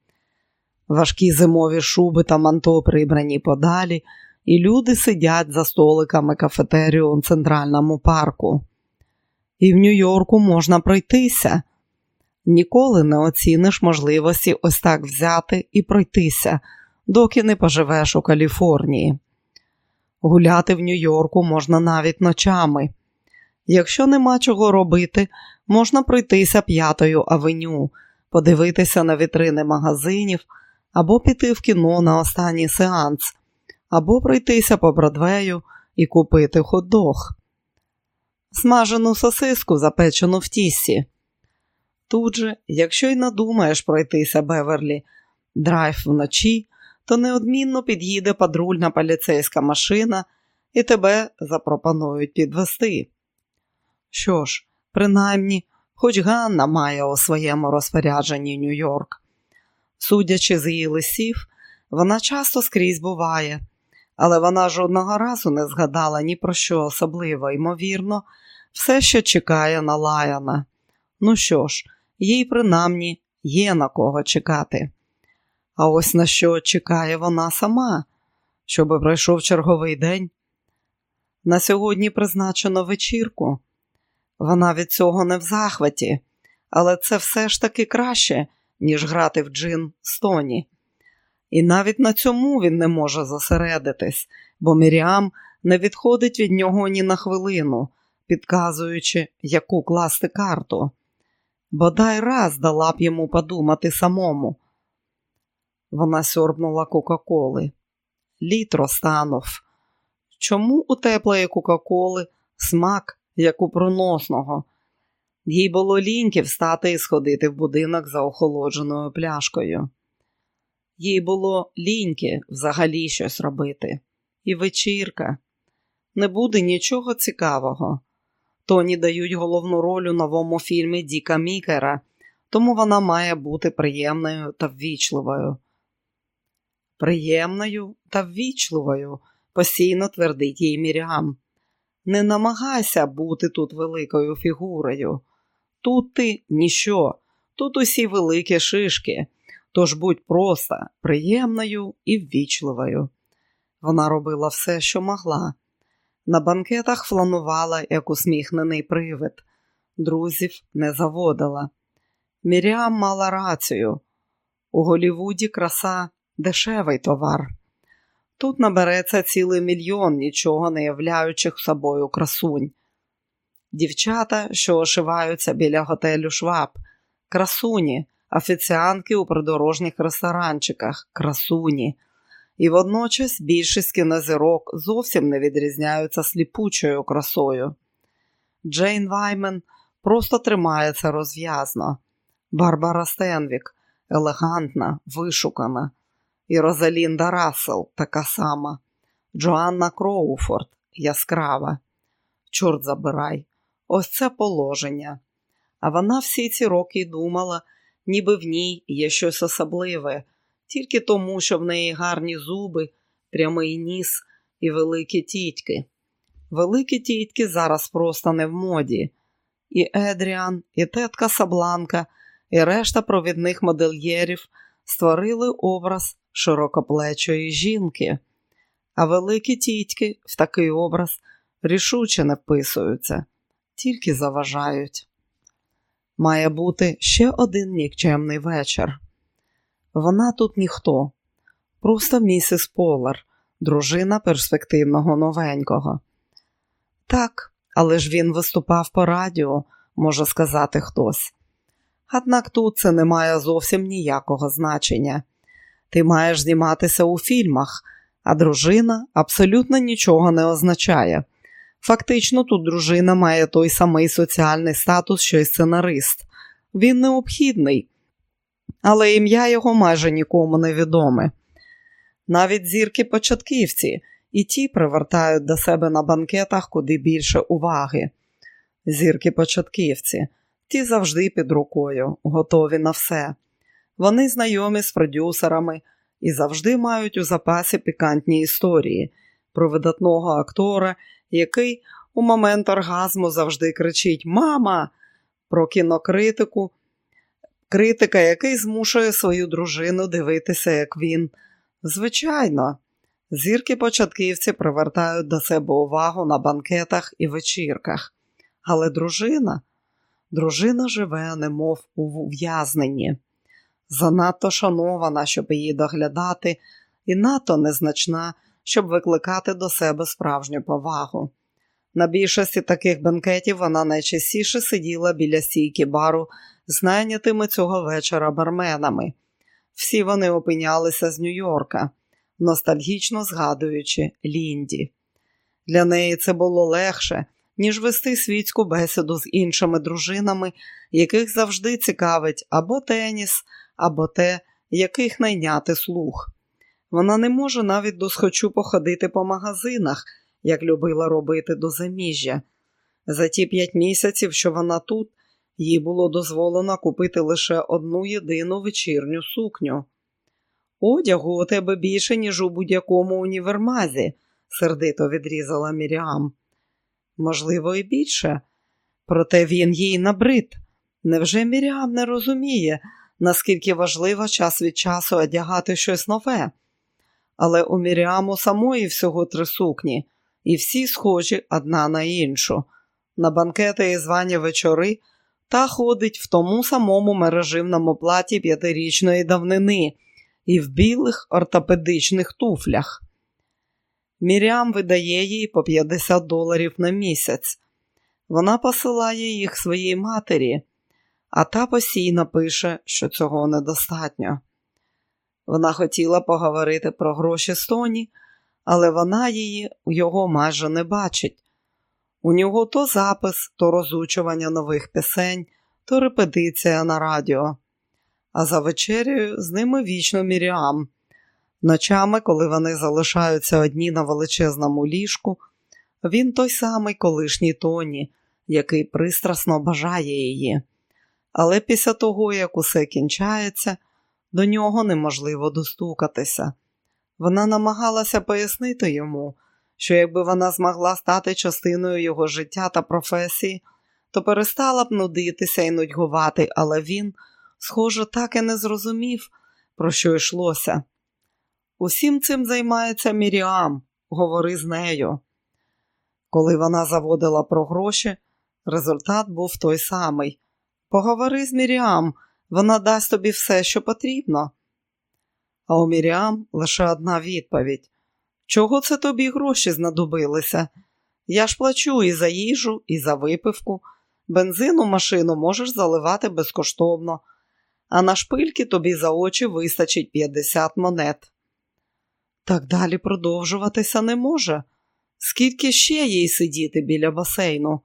Speaker 1: Важкі зимові шуби та манто прибрані подалі, і люди сидять за столиками кафетерію у центральному парку. І в Нью-Йорку можна пройтися. Ніколи не оціниш можливості ось так взяти і пройтися, доки не поживеш у Каліфорнії. Гуляти в Нью-Йорку можна навіть ночами. Якщо нема чого робити, можна пройтися п'ятою авеню, подивитися на вітрини магазинів, або піти в кіно на останній сеанс, або пройтися по Бродвею і купити хот-дог. смажену сосиску, запечену в тісі. Тут же, якщо й надумаєш пройтися Беверлі драйв вночі, то неодмінно під'їде патрульна поліцейська машина і тебе запропонують підвести. Що ж, принаймні, хоч Ганна має у своєму розпорядженні Нью-Йорк. Судячи з її лисів, вона часто скрізь буває, але вона жодного разу не згадала ні про що особливо, ймовірно, все ще чекає на Лаяна. Ну що ж, їй принаймні є на кого чекати. А ось на що чекає вона сама, щоби пройшов черговий день. На сьогодні призначено вечірку. Вона від цього не в захваті, але це все ж таки краще, ніж грати в джин стоні. І навіть на цьому він не може зосередитись, бо Міріам не відходить від нього ні на хвилину, підказуючи, яку класти карту. Бодай раз дала б йому подумати самому. Вона сьорбнула Кока-Коли. Літро станув. Чому у теплої Кока-Коли смак, як у проносного? Їй було ліньки встати і сходити в будинок за охолодженою пляшкою. Їй було ліньки взагалі щось робити. І вечірка. Не буде нічого цікавого. Тоні дають головну роль у новому фільмі Діка Мікера, тому вона має бути приємною та ввічливою. Приємною та ввічливою, постійно твердить їй Мірям. Не намагайся бути тут великою фігурою. Тут ти ніщо, тут усі великі шишки, тож будь просто приємною і ввічливою. Вона робила все, що могла. На банкетах фланувала, як усміхнений привид, друзів не заводила. Міріам мала рацію. У Голівуді краса дешевий товар. Тут набереться цілий мільйон нічого не являючих собою красунь. Дівчата, що ошиваються біля готелю Шваб, красуні, офіціанки у придорожніх ресторанчиках, красуні. І водночас більшість кінозірок зовсім не відрізняються сліпучою красою. Джейн Ваймен просто тримається розв'язно. Барбара Стенвік елегантна, вишукана. І Розалінда Рассел така сама. Джоанна Кроуфорд яскрава. Чорт забирай, ось це положення. А вона всі ці роки думала, ніби в ній є щось особливе тільки тому, що в неї гарні зуби, прямий ніс і великі тітьки. Великі тітки зараз просто не в моді. І Едріан, і тетка Сабланка, і решта провідних модельєрів створили образ широкоплечої жінки, а великі тітки в такий образ рішуче не вписуються, тільки заважають. Має бути ще один нікчемний вечір. Вона тут ніхто, просто місіс Полар, дружина перспективного новенького. Так, але ж він виступав по радіо, може сказати хтось. Однак тут це не має зовсім ніякого значення. Ти маєш зніматися у фільмах, а дружина абсолютно нічого не означає. Фактично, тут дружина має той самий соціальний статус, що й сценарист. Він необхідний, але ім'я його майже нікому не відоме. Навіть зірки початківці і ті привертають до себе на банкетах куди більше уваги. Зірки початківці, ті завжди під рукою, готові на все. Вони знайомі з продюсерами і завжди мають у запасі пікантні історії про видатного актора, який у момент оргазму завжди кричить Мама! Про кінокритику, критика, який змушує свою дружину дивитися, як він. Звичайно, зірки початківці привертають до себе увагу на банкетах і вечірках. Але дружина, дружина живе, немов у ув'язненні, занадто шанована, щоб її доглядати, і надто незначна, щоб викликати до себе справжню повагу. На більшості таких бенкетів вона найчастіше сиділа біля стійки бару з найнятими цього вечора барменами. Всі вони опинялися з Нью-Йорка, ностальгічно згадуючи Лінді. Для неї це було легше, ніж вести світську бесіду з іншими дружинами, яких завжди цікавить або теніс, або те, яких найняти слух. Вона не може навіть досхочу походити по магазинах, як любила робити до заміжжя. За ті п'ять місяців, що вона тут, їй було дозволено купити лише одну єдину вечірню сукню. Одягу у тебе більше, ніж у будь-якому універмазі, сердито відрізала Міріам. Можливо, і більше, проте він їй набрид. Невже Міріам не розуміє, наскільки важливо час від часу одягати щось нове? Але у Міріаму самої всього три сукні, і всі схожі одна на іншу. На банкети і звані вечори та ходить в тому самому мереживному платі п'ятирічної давнини і в білих ортопедичних туфлях. Мірям видає їй по 50 доларів на місяць. Вона посилає їх своїй матері, а та постійно пише, що цього недостатньо. Вона хотіла поговорити про гроші Стоні, але вона її його майже не бачить. У нього то запис, то розучування нових пісень, то репетиція на радіо. А за вечерею з ними вічно Міріам. Ночами, коли вони залишаються одні на величезному ліжку, він той самий колишній тоні, який пристрасно бажає її. Але після того, як усе кінчається, до нього неможливо достукатися. Вона намагалася пояснити йому, що якби вона змогла стати частиною його життя та професії, то перестала б нудитися і нудьгувати, але він, схоже, так і не зрозумів, про що йшлося. Усім цим займається Міріам, говори з нею. Коли вона заводила про гроші, результат був той самий. Поговори з Міріам, вона дасть тобі все, що потрібно. А у Міріам лише одна відповідь чого це тобі гроші знадобилися? Я ж плачу і за їжу, і за випивку. Бензин у машину можеш заливати безкоштовно, а на шпильки тобі за очі вистачить 50 монет. Так далі продовжуватися не може. Скільки ще їй сидіти біля басейну?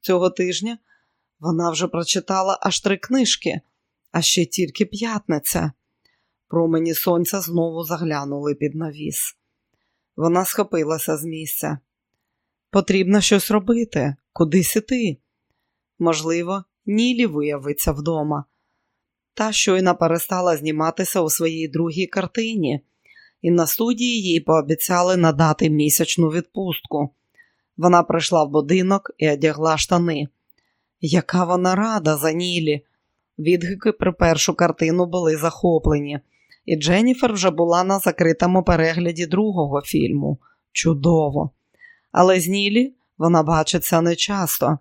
Speaker 1: Цього тижня вона вже прочитала аж три книжки, а ще тільки п'ятниця. Промені сонця знову заглянули під навіс. Вона схопилася з місця. Потрібно щось робити, кудись іти. Можливо, Нілі виявиться вдома. Та щойно перестала зніматися у своїй другій картині, і на студії їй пообіцяли надати місячну відпустку. Вона прийшла в будинок і одягла штани. Яка вона рада за Нілі. Відгуки про першу картину були захоплені, і Дженніфер вже була на закритому перегляді другого фільму. Чудово! Але з Нілі вона бачиться нечасто.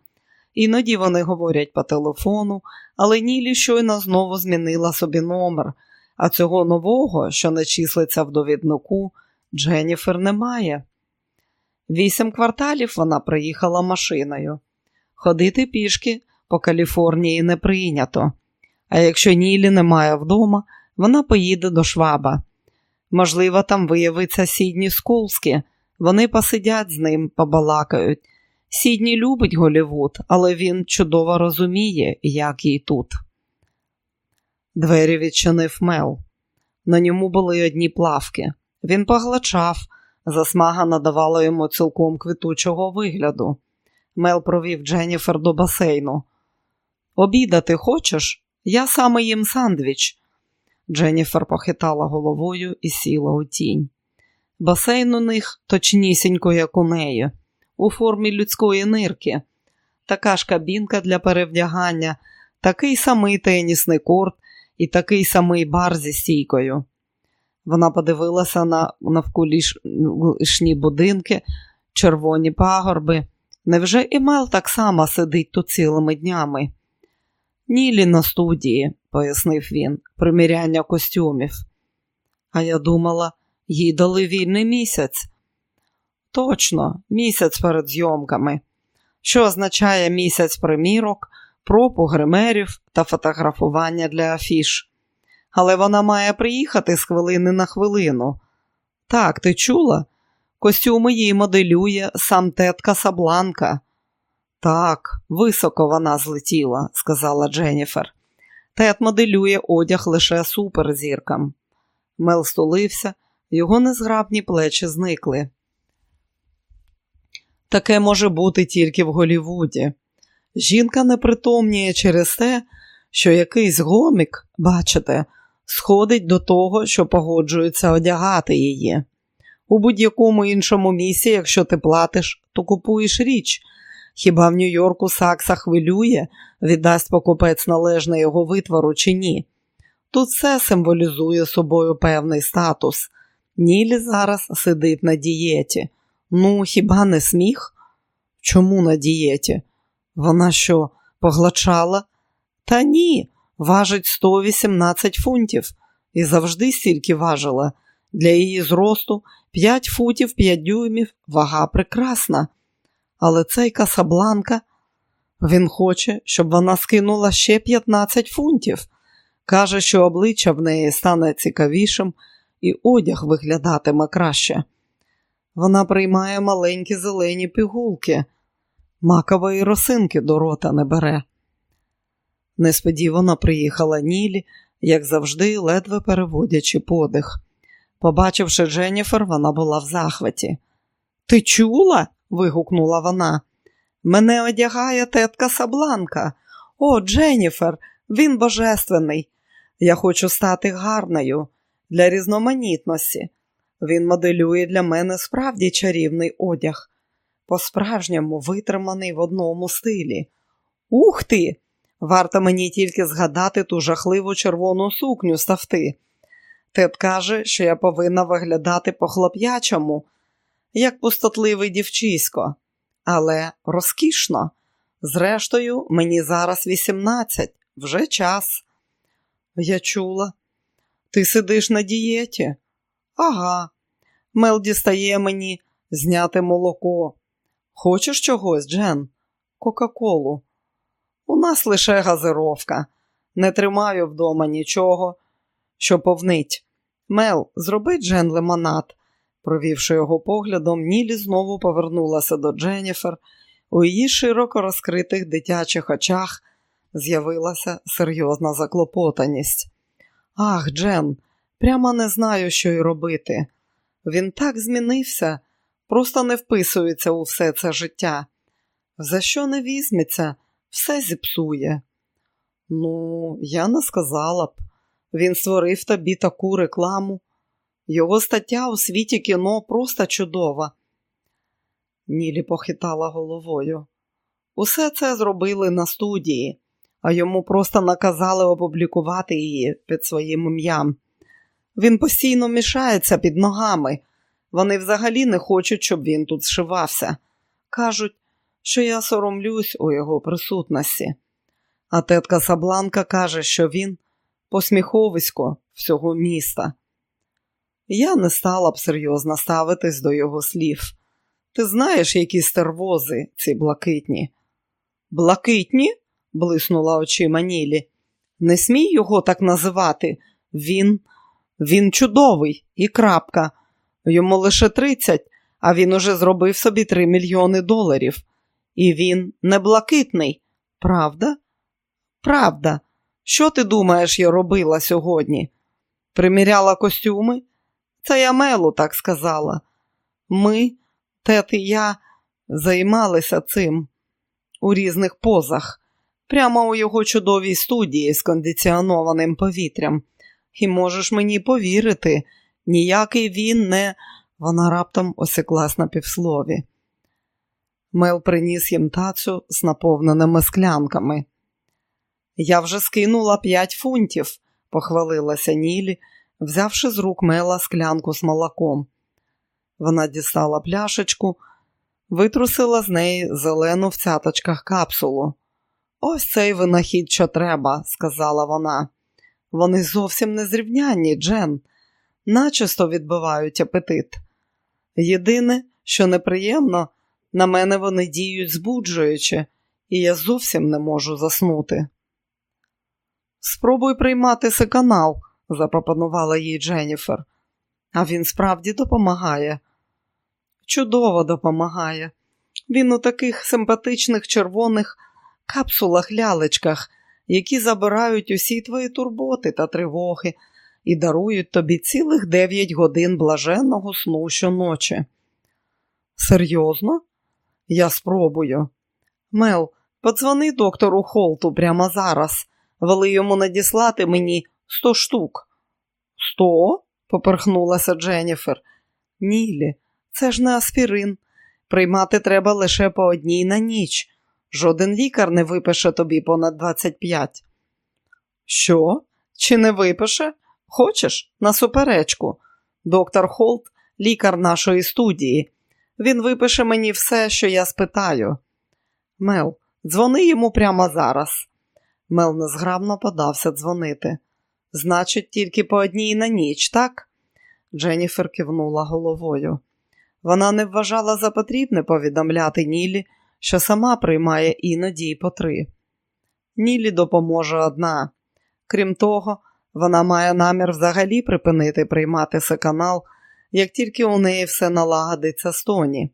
Speaker 1: Іноді вони говорять по телефону, але Нілі щойно знову змінила собі номер, а цього нового, що не числиться в довіднику, Дженніфер немає. Вісім кварталів вона приїхала машиною. Ходити пішки по Каліфорнії не прийнято, а якщо Нілі немає вдома, вона поїде до Шваба. Можливо, там виявиться Сідні Скулські, вони посидять з ним, побалакають. Сідні любить Голівуд, але він чудово розуміє, як їй тут. Двері відчинив Мел. На ньому були одні плавки. Він поглачав, засмага надавала йому цілком квітучого вигляду. Мел провів Дженніфер до басейну. Обідати хочеш? Я саме їм сандвіч. Дженніфер похитала головою і сіла у тінь. Басейн у них точнісінько, як у неї у формі людської нирки, така ж кабінка для перевдягання, такий самий тенісний корт і такий самий бар зі стійкою. Вона подивилася на навколишні будинки, червоні пагорби. Невже і Мел так само сидить тут цілими днями? Нілі на студії, пояснив він, приміряння костюмів. А я думала, їй дали вільний місяць. Точно, місяць перед зйомками, що означає місяць примірок, проб у гримерів та фотографування для афіш. Але вона має приїхати з хвилини на хвилину. Так, ти чула? Костюми їй моделює сам тетка Сабланка. Так, високо вона злетіла, сказала Дженніфер. Тет моделює одяг лише суперзіркам. Мел стулився, його незграбні плечі зникли. Таке може бути тільки в Голівуді. Жінка не притомніє через те, що якийсь гомік, бачите, сходить до того, що погоджується одягати її. У будь-якому іншому місці, якщо ти платиш, то купуєш річ. Хіба в Нью-Йорку Сакса хвилює, віддасть покупець належне його витвору чи ні? Тут все символізує собою певний статус. Нілі зараз сидить на дієті. Ну, хіба не сміх? Чому на дієті? Вона що, поглачала? Та ні, важить 118 фунтів і завжди стільки важила. Для її зросту 5 футів 5 дюймів вага прекрасна. Але цей Касабланка, він хоче, щоб вона скинула ще 15 фунтів. Каже, що обличчя в неї стане цікавішим і одяг виглядатиме краще. Вона приймає маленькі зелені пігулки, макової росинки до рота не бере. Несподівано приїхала Нілі, як завжди, ледве переводячи подих. Побачивши Дженніфер, вона була в захваті. Ти чула? вигукнула вона. Мене одягає тетка Сабланка. О, Дженніфер, він божественний. Я хочу стати гарною для різноманітності. Він моделює для мене справді чарівний одяг, по-справжньому витриманий в одному стилі. Ух ти! Варто мені тільки згадати ту жахливу червону сукню ставти. Тед каже, що я повинна виглядати по-хлоп'ячому, як пустотливий дівчисько, але розкішно. Зрештою, мені зараз 18, вже час. Я чула, ти сидиш на дієті? Ага. Мел дістає мені зняти молоко. Хочеш чогось, Джен? Кока-колу. У нас лише газировка. Не тримаю вдома нічого, що повнить. Мел, зроби Джен лимонад. Провівши його поглядом, Нілі знову повернулася до Дженніфер. У її широко розкритих дитячих очах з'явилася серйозна заклопотаність. Ах, Джен, прямо не знаю, що й робити. Він так змінився, просто не вписується у все це життя. За що не візьметься, все зіпсує. Ну, я не сказала б. Він створив тобі таку рекламу. Його стаття у світі кіно просто чудова. Нілі похитала головою. Усе це зробили на студії, а йому просто наказали опублікувати її під своїм ім'ям. Він постійно мішається під ногами. Вони взагалі не хочуть, щоб він тут зшивався. Кажуть, що я соромлюсь у його присутності. А тетка Сабланка каже, що він посміховисько всього міста. Я не стала б серйозно ставитись до його слів. Ти знаєш, які стервози ці блакитні? Блакитні? блиснула очима Нілі. Не смій його так називати. Він він чудовий і крапка. Йому лише тридцять, а він уже зробив собі три мільйони доларів. І він не блакитний. Правда? Правда. Що ти думаєш, я робила сьогодні? Приміряла костюми? Це я Мелу так сказала. Ми, тет і я, займалися цим у різних позах, прямо у його чудовій студії з кондиціонованим повітрям. І можеш мені повірити, ніякий він не. Вона раптом осіклась на півслові. Мел приніс їм тацю з наповненими склянками. Я вже скинула п'ять фунтів, похвалилася Нілі, взявши з рук Мела склянку з молоком. Вона дістала пляшечку, витрусила з неї зелену в цяточках капсулу. Ось цей винахід, що треба, сказала вона. Вони зовсім не зрівнянні, Джен, начисто відбивають апетит. Єдине, що неприємно, на мене вони діють збуджуючи, і я зовсім не можу заснути. Спробуй приймати канал, запропонувала їй Дженніфер. А він справді допомагає. Чудово допомагає. Він у таких симпатичних червоних капсулах лялечках, які забирають усі твої турботи та тривоги і дарують тобі цілих дев'ять годин блаженного сну щоночі. Серйозно? Я спробую. Мел, подзвони доктору Холту прямо зараз. Вели йому надіслати мені сто штук. Сто? поперхнулася Дженніфер. Нілі, це ж не аспірин. Приймати треба лише по одній на ніч. Жоден лікар не випише тобі понад 25. Що? Чи не випише? Хочеш на суперечку? Доктор Холт, лікар нашої студії. Він випише мені все, що я спитаю. Мел, дзвони йому прямо зараз. Мел незграбно подався дзвонити. Значить, тільки по одній на ніч, так? Дженніфер кивнула головою. Вона не вважала за потрібне повідомляти Нілі, що сама приймає іноді й по три. Нілі допоможе одна. Крім того, вона має намір взагалі припинити приймати канал, як тільки у неї все налагодиться з Тоні.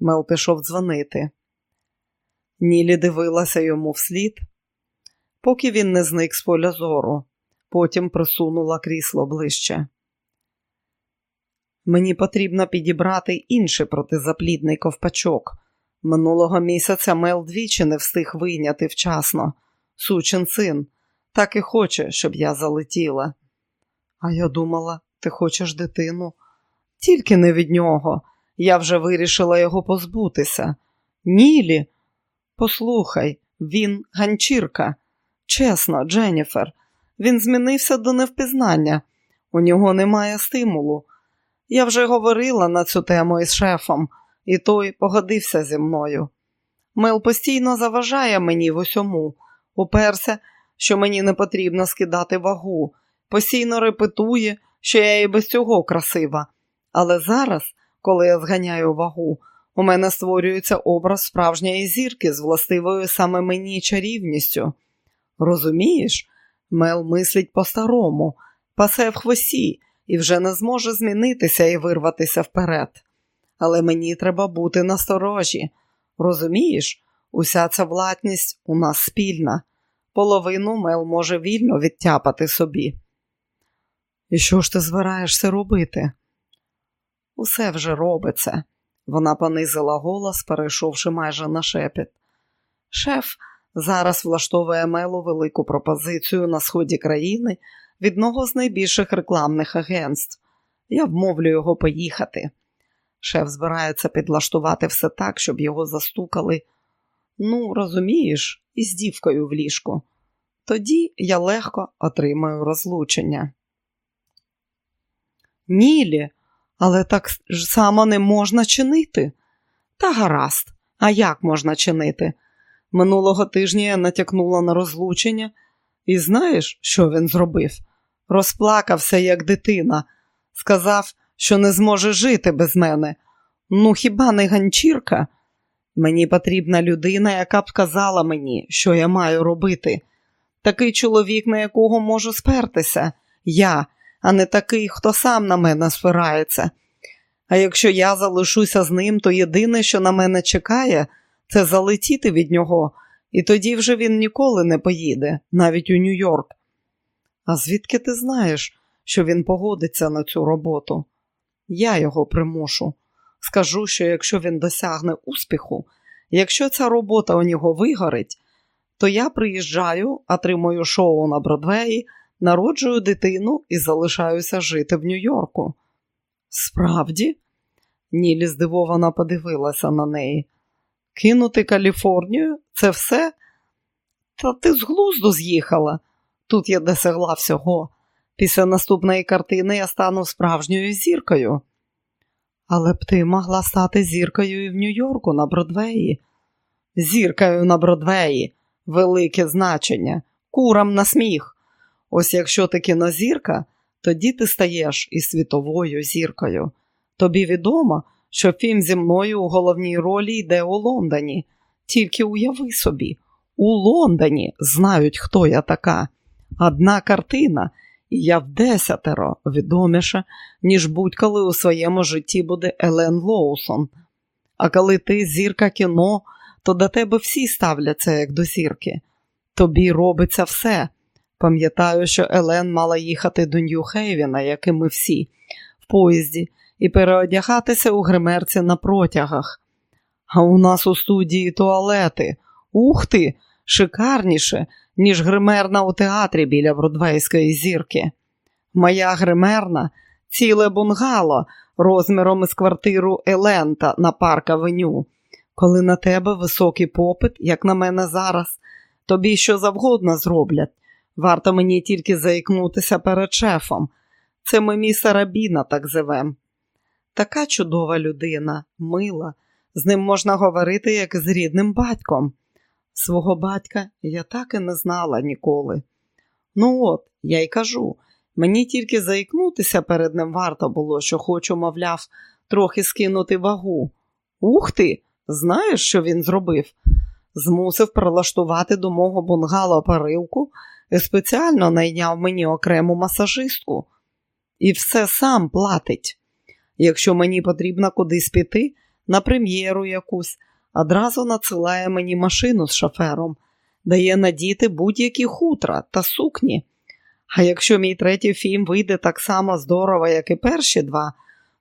Speaker 1: Мел пішов дзвонити. Нілі дивилася йому вслід, поки він не зник з поля зору, потім присунула крісло ближче. Мені потрібно підібрати інший протизаплідний ковпачок. Минулого місяця Мел двічі не встиг вийняти вчасно. Сучин син, так і хоче, щоб я залетіла. А я думала, ти хочеш дитину? Тільки не від нього. Я вже вирішила його позбутися. Нілі, послухай, він ганчірка. Чесно, Дженніфер, він змінився до невпізнання. У нього немає стимулу. Я вже говорила на цю тему із шефом, і той погодився зі мною. Мел постійно заважає мені в усьому, уперся, що мені не потрібно скидати вагу, постійно репетує, що я і без цього красива. Але зараз, коли я зганяю вагу, у мене створюється образ справжньої зірки з властивою саме мені чарівністю. Розумієш, Мел мислить по-старому, пасе в хвосі і вже не зможе змінитися і вирватися вперед. Але мені треба бути насторожі. Розумієш, уся ця владність у нас спільна. Половину Мел може вільно відтяпати собі. І що ж ти збираєшся робити? Усе вже робиться. Вона понизила голос, перейшовши майже на шепіт. Шеф зараз влаштовує Мелу велику пропозицію на сході країни від одного з найбільших рекламних агентств. Я вмовлю його поїхати. Шеф збирається підлаштувати все так, щоб його застукали. Ну, розумієш, із дівкою в ліжку. Тоді я легко отримаю розлучення. Нілі, але так само не можна чинити. Та гаразд, а як можна чинити? Минулого тижня я натякнула на розлучення, і знаєш, що він зробив? Розплакався, як дитина, сказав, що не зможе жити без мене. Ну, хіба не ганчірка? Мені потрібна людина, яка б сказала мені, що я маю робити. Такий чоловік, на якого можу спертися, я, а не такий, хто сам на мене спирається. А якщо я залишуся з ним, то єдине, що на мене чекає, це залетіти від нього, і тоді вже він ніколи не поїде, навіть у Нью-Йорк. А звідки ти знаєш, що він погодиться на цю роботу? Я його примушу. Скажу, що якщо він досягне успіху, якщо ця робота у нього вигорить, то я приїжджаю, отримую шоу на Бродвеї, народжую дитину і залишаюся жити в Нью-Йорку. Справді, Нілі здивовано подивилася на неї. Кинути Каліфорнію це все? Та ти з глузду з'їхала. Тут я досягла всього. Після наступної картини я стану справжньою зіркою. Але б ти могла стати зіркою і в Нью-Йорку на Бродвеї. Зіркою на Бродвеї велике значення, курам на сміх. Ось якщо ти кінозірка, тоді ти стаєш і світовою зіркою. Тобі відомо, що фільм зі мною у головній ролі йде у Лондоні. Тільки уяви собі, у Лондоні знають, хто я така. Одна картина, і я в десятеро відоміша, ніж будь-коли у своєму житті буде Елен Лоусон. А коли ти зірка кіно, то до тебе всі ставляться як до зірки. Тобі робиться все. Пам'ятаю, що Елен мала їхати до Нью-Хейвіна, як і ми всі, в поїзді, і переодягатися у гримерці на протягах. А у нас у студії туалети. Ух ти, шикарніше, ніж гримерна у театрі біля Бродвейської зірки. Моя гримерна ціле бунгало розміром із квартиру Елента на парк Авеню. Коли на тебе високий попит, як на мене зараз, тобі що завгодно зроблять. Варто мені тільки заікнутися перед шефом. Це ми місера Біна так зовем. Така чудова людина, мила, з ним можна говорити, як з рідним батьком. Свого батька я так і не знала ніколи. Ну от, я й кажу, мені тільки заікнутися перед ним варто було, що хочу, мовляв, трохи скинути вагу. Ух ти! Знаєш, що він зробив? Змусив прилаштувати до мого бунгало парилку і спеціально найняв мені окрему масажистку. І все сам платить. Якщо мені потрібно кудись піти, на прем'єру якусь, одразу надсилає мені машину з шофером, дає надіти будь-які хутра та сукні. А якщо мій третій фільм вийде так само здорово, як і перші два,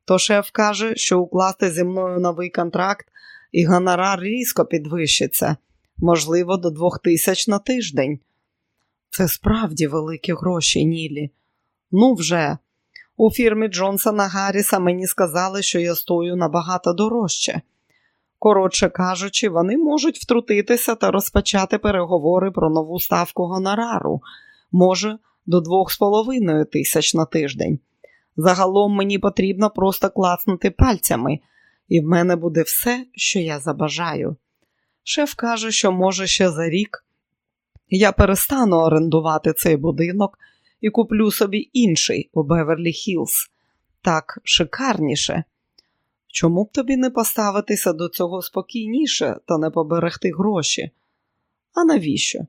Speaker 1: то шеф каже, що укласти зі мною новий контракт і гонорар різко підвищиться, можливо, до двох тисяч на тиждень. Це справді великі гроші, Нілі. Ну вже. У фірмі Джонсона Гарріса мені сказали, що я стою набагато дорожче. Коротше кажучи, вони можуть втрутитися та розпочати переговори про нову ставку гонорару, може, до двох з половиною тисяч на тиждень. Загалом мені потрібно просто клацнути пальцями, і в мене буде все, що я забажаю. Шеф каже, що може ще за рік я перестану орендувати цей будинок і куплю собі інший у Беверлі Хіллз. Так шикарніше. Чому б тобі не поставитися до цього спокійніше та не поберегти гроші? А навіщо?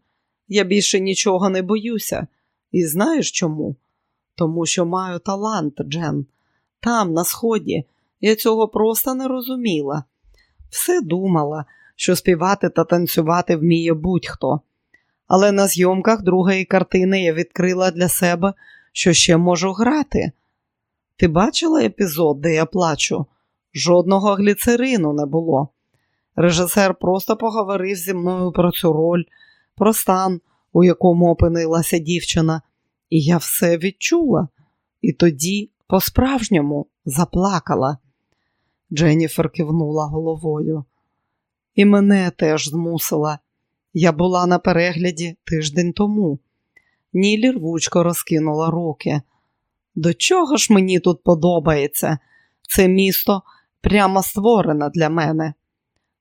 Speaker 1: Я більше нічого не боюся. І знаєш чому? Тому що маю талант, Джен. Там, на сході, я цього просто не розуміла. Все думала, що співати та танцювати вміє будь-хто. Але на зйомках другої картини я відкрила для себе, що ще можу грати. Ти бачила епізод, де я плачу? Жодного гліцерину не було. Режисер просто поговорив зі мною про цю роль, про стан, у якому опинилася дівчина, і я все відчула, і тоді, по-справжньому, заплакала. Дженніфер кивнула головою. І мене теж змусила. Я була на перегляді тиждень тому. Нілі рвучко розкинула руки. До чого ж мені тут подобається? Це місто прямо створене для мене,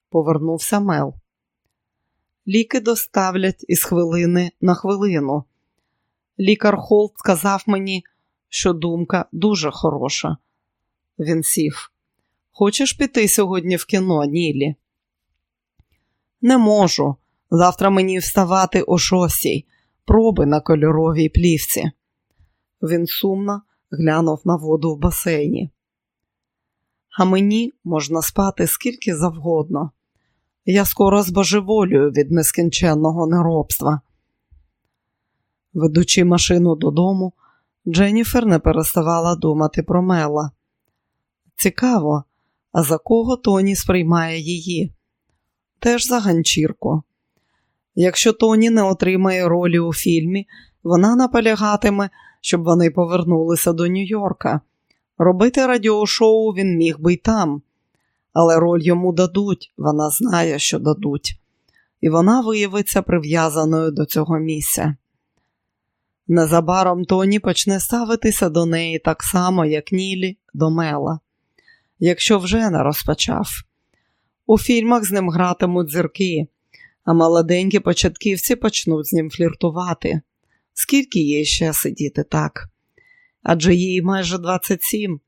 Speaker 1: повернувся Мел. Ліки доставлять із хвилини на хвилину. Лікар Холт сказав мені, що думка дуже хороша. Він сів. Хочеш піти сьогодні в кіно, Нілі? Не можу. Завтра мені вставати о шостій, проби на кольоровій плівці. Він сумно глянув на воду в басейні. А мені можна спати скільки завгодно. Я скоро збожеволюю від нескінченного неробства. Ведучи машину додому, Дженніфер не переставала думати про Мела. Цікаво, а за кого Тоні сприймає її? Теж за ганчірку. Якщо Тоні не отримає ролі у фільмі, вона наполягатиме, щоб вони повернулися до Нью-Йорка. Робити радіошоу він міг би й там, але роль йому дадуть, вона знає, що дадуть, і вона виявиться прив'язаною до цього місця. Незабаром Тоні почне ставитися до неї так само, як Нілі до Мела, якщо вже не розпочав. У фільмах з ним гратимуть зірки, а молоденькі початківці почнуть з ним фліртувати. Скільки їй ще сидіти так? Адже їй майже 27,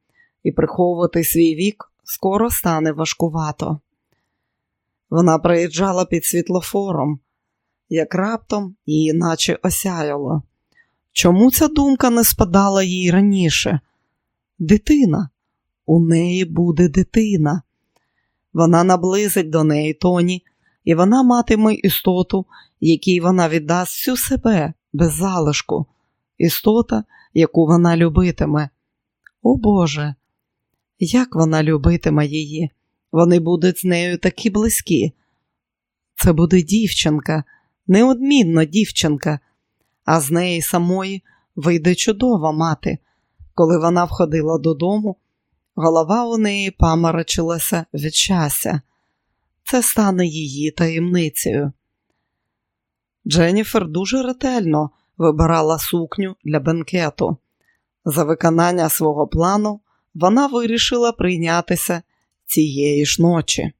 Speaker 1: і приховувати свій вік скоро стане важкувато. Вона приїжджала під світлофором, як раптом її наче осяяло. Чому ця думка не спадала їй раніше? Дитина, у неї буде дитина. Вона наблизить до неї тоні, і вона матиме істоту, якій вона віддасть всю себе без залишку, істота, яку вона любитиме. О Боже, як вона любитиме її, вони будуть з нею такі близькі. Це буде дівчинка, неодмінно дівчинка, а з неї самої вийде чудова мати. Коли вона входила додому, голова у неї паморочилася від щастя. Це стане її таємницею. Дженніфер дуже ретельно вибирала сукню для бенкету. За виконання свого плану вона вирішила прийнятися цієї ж ночі.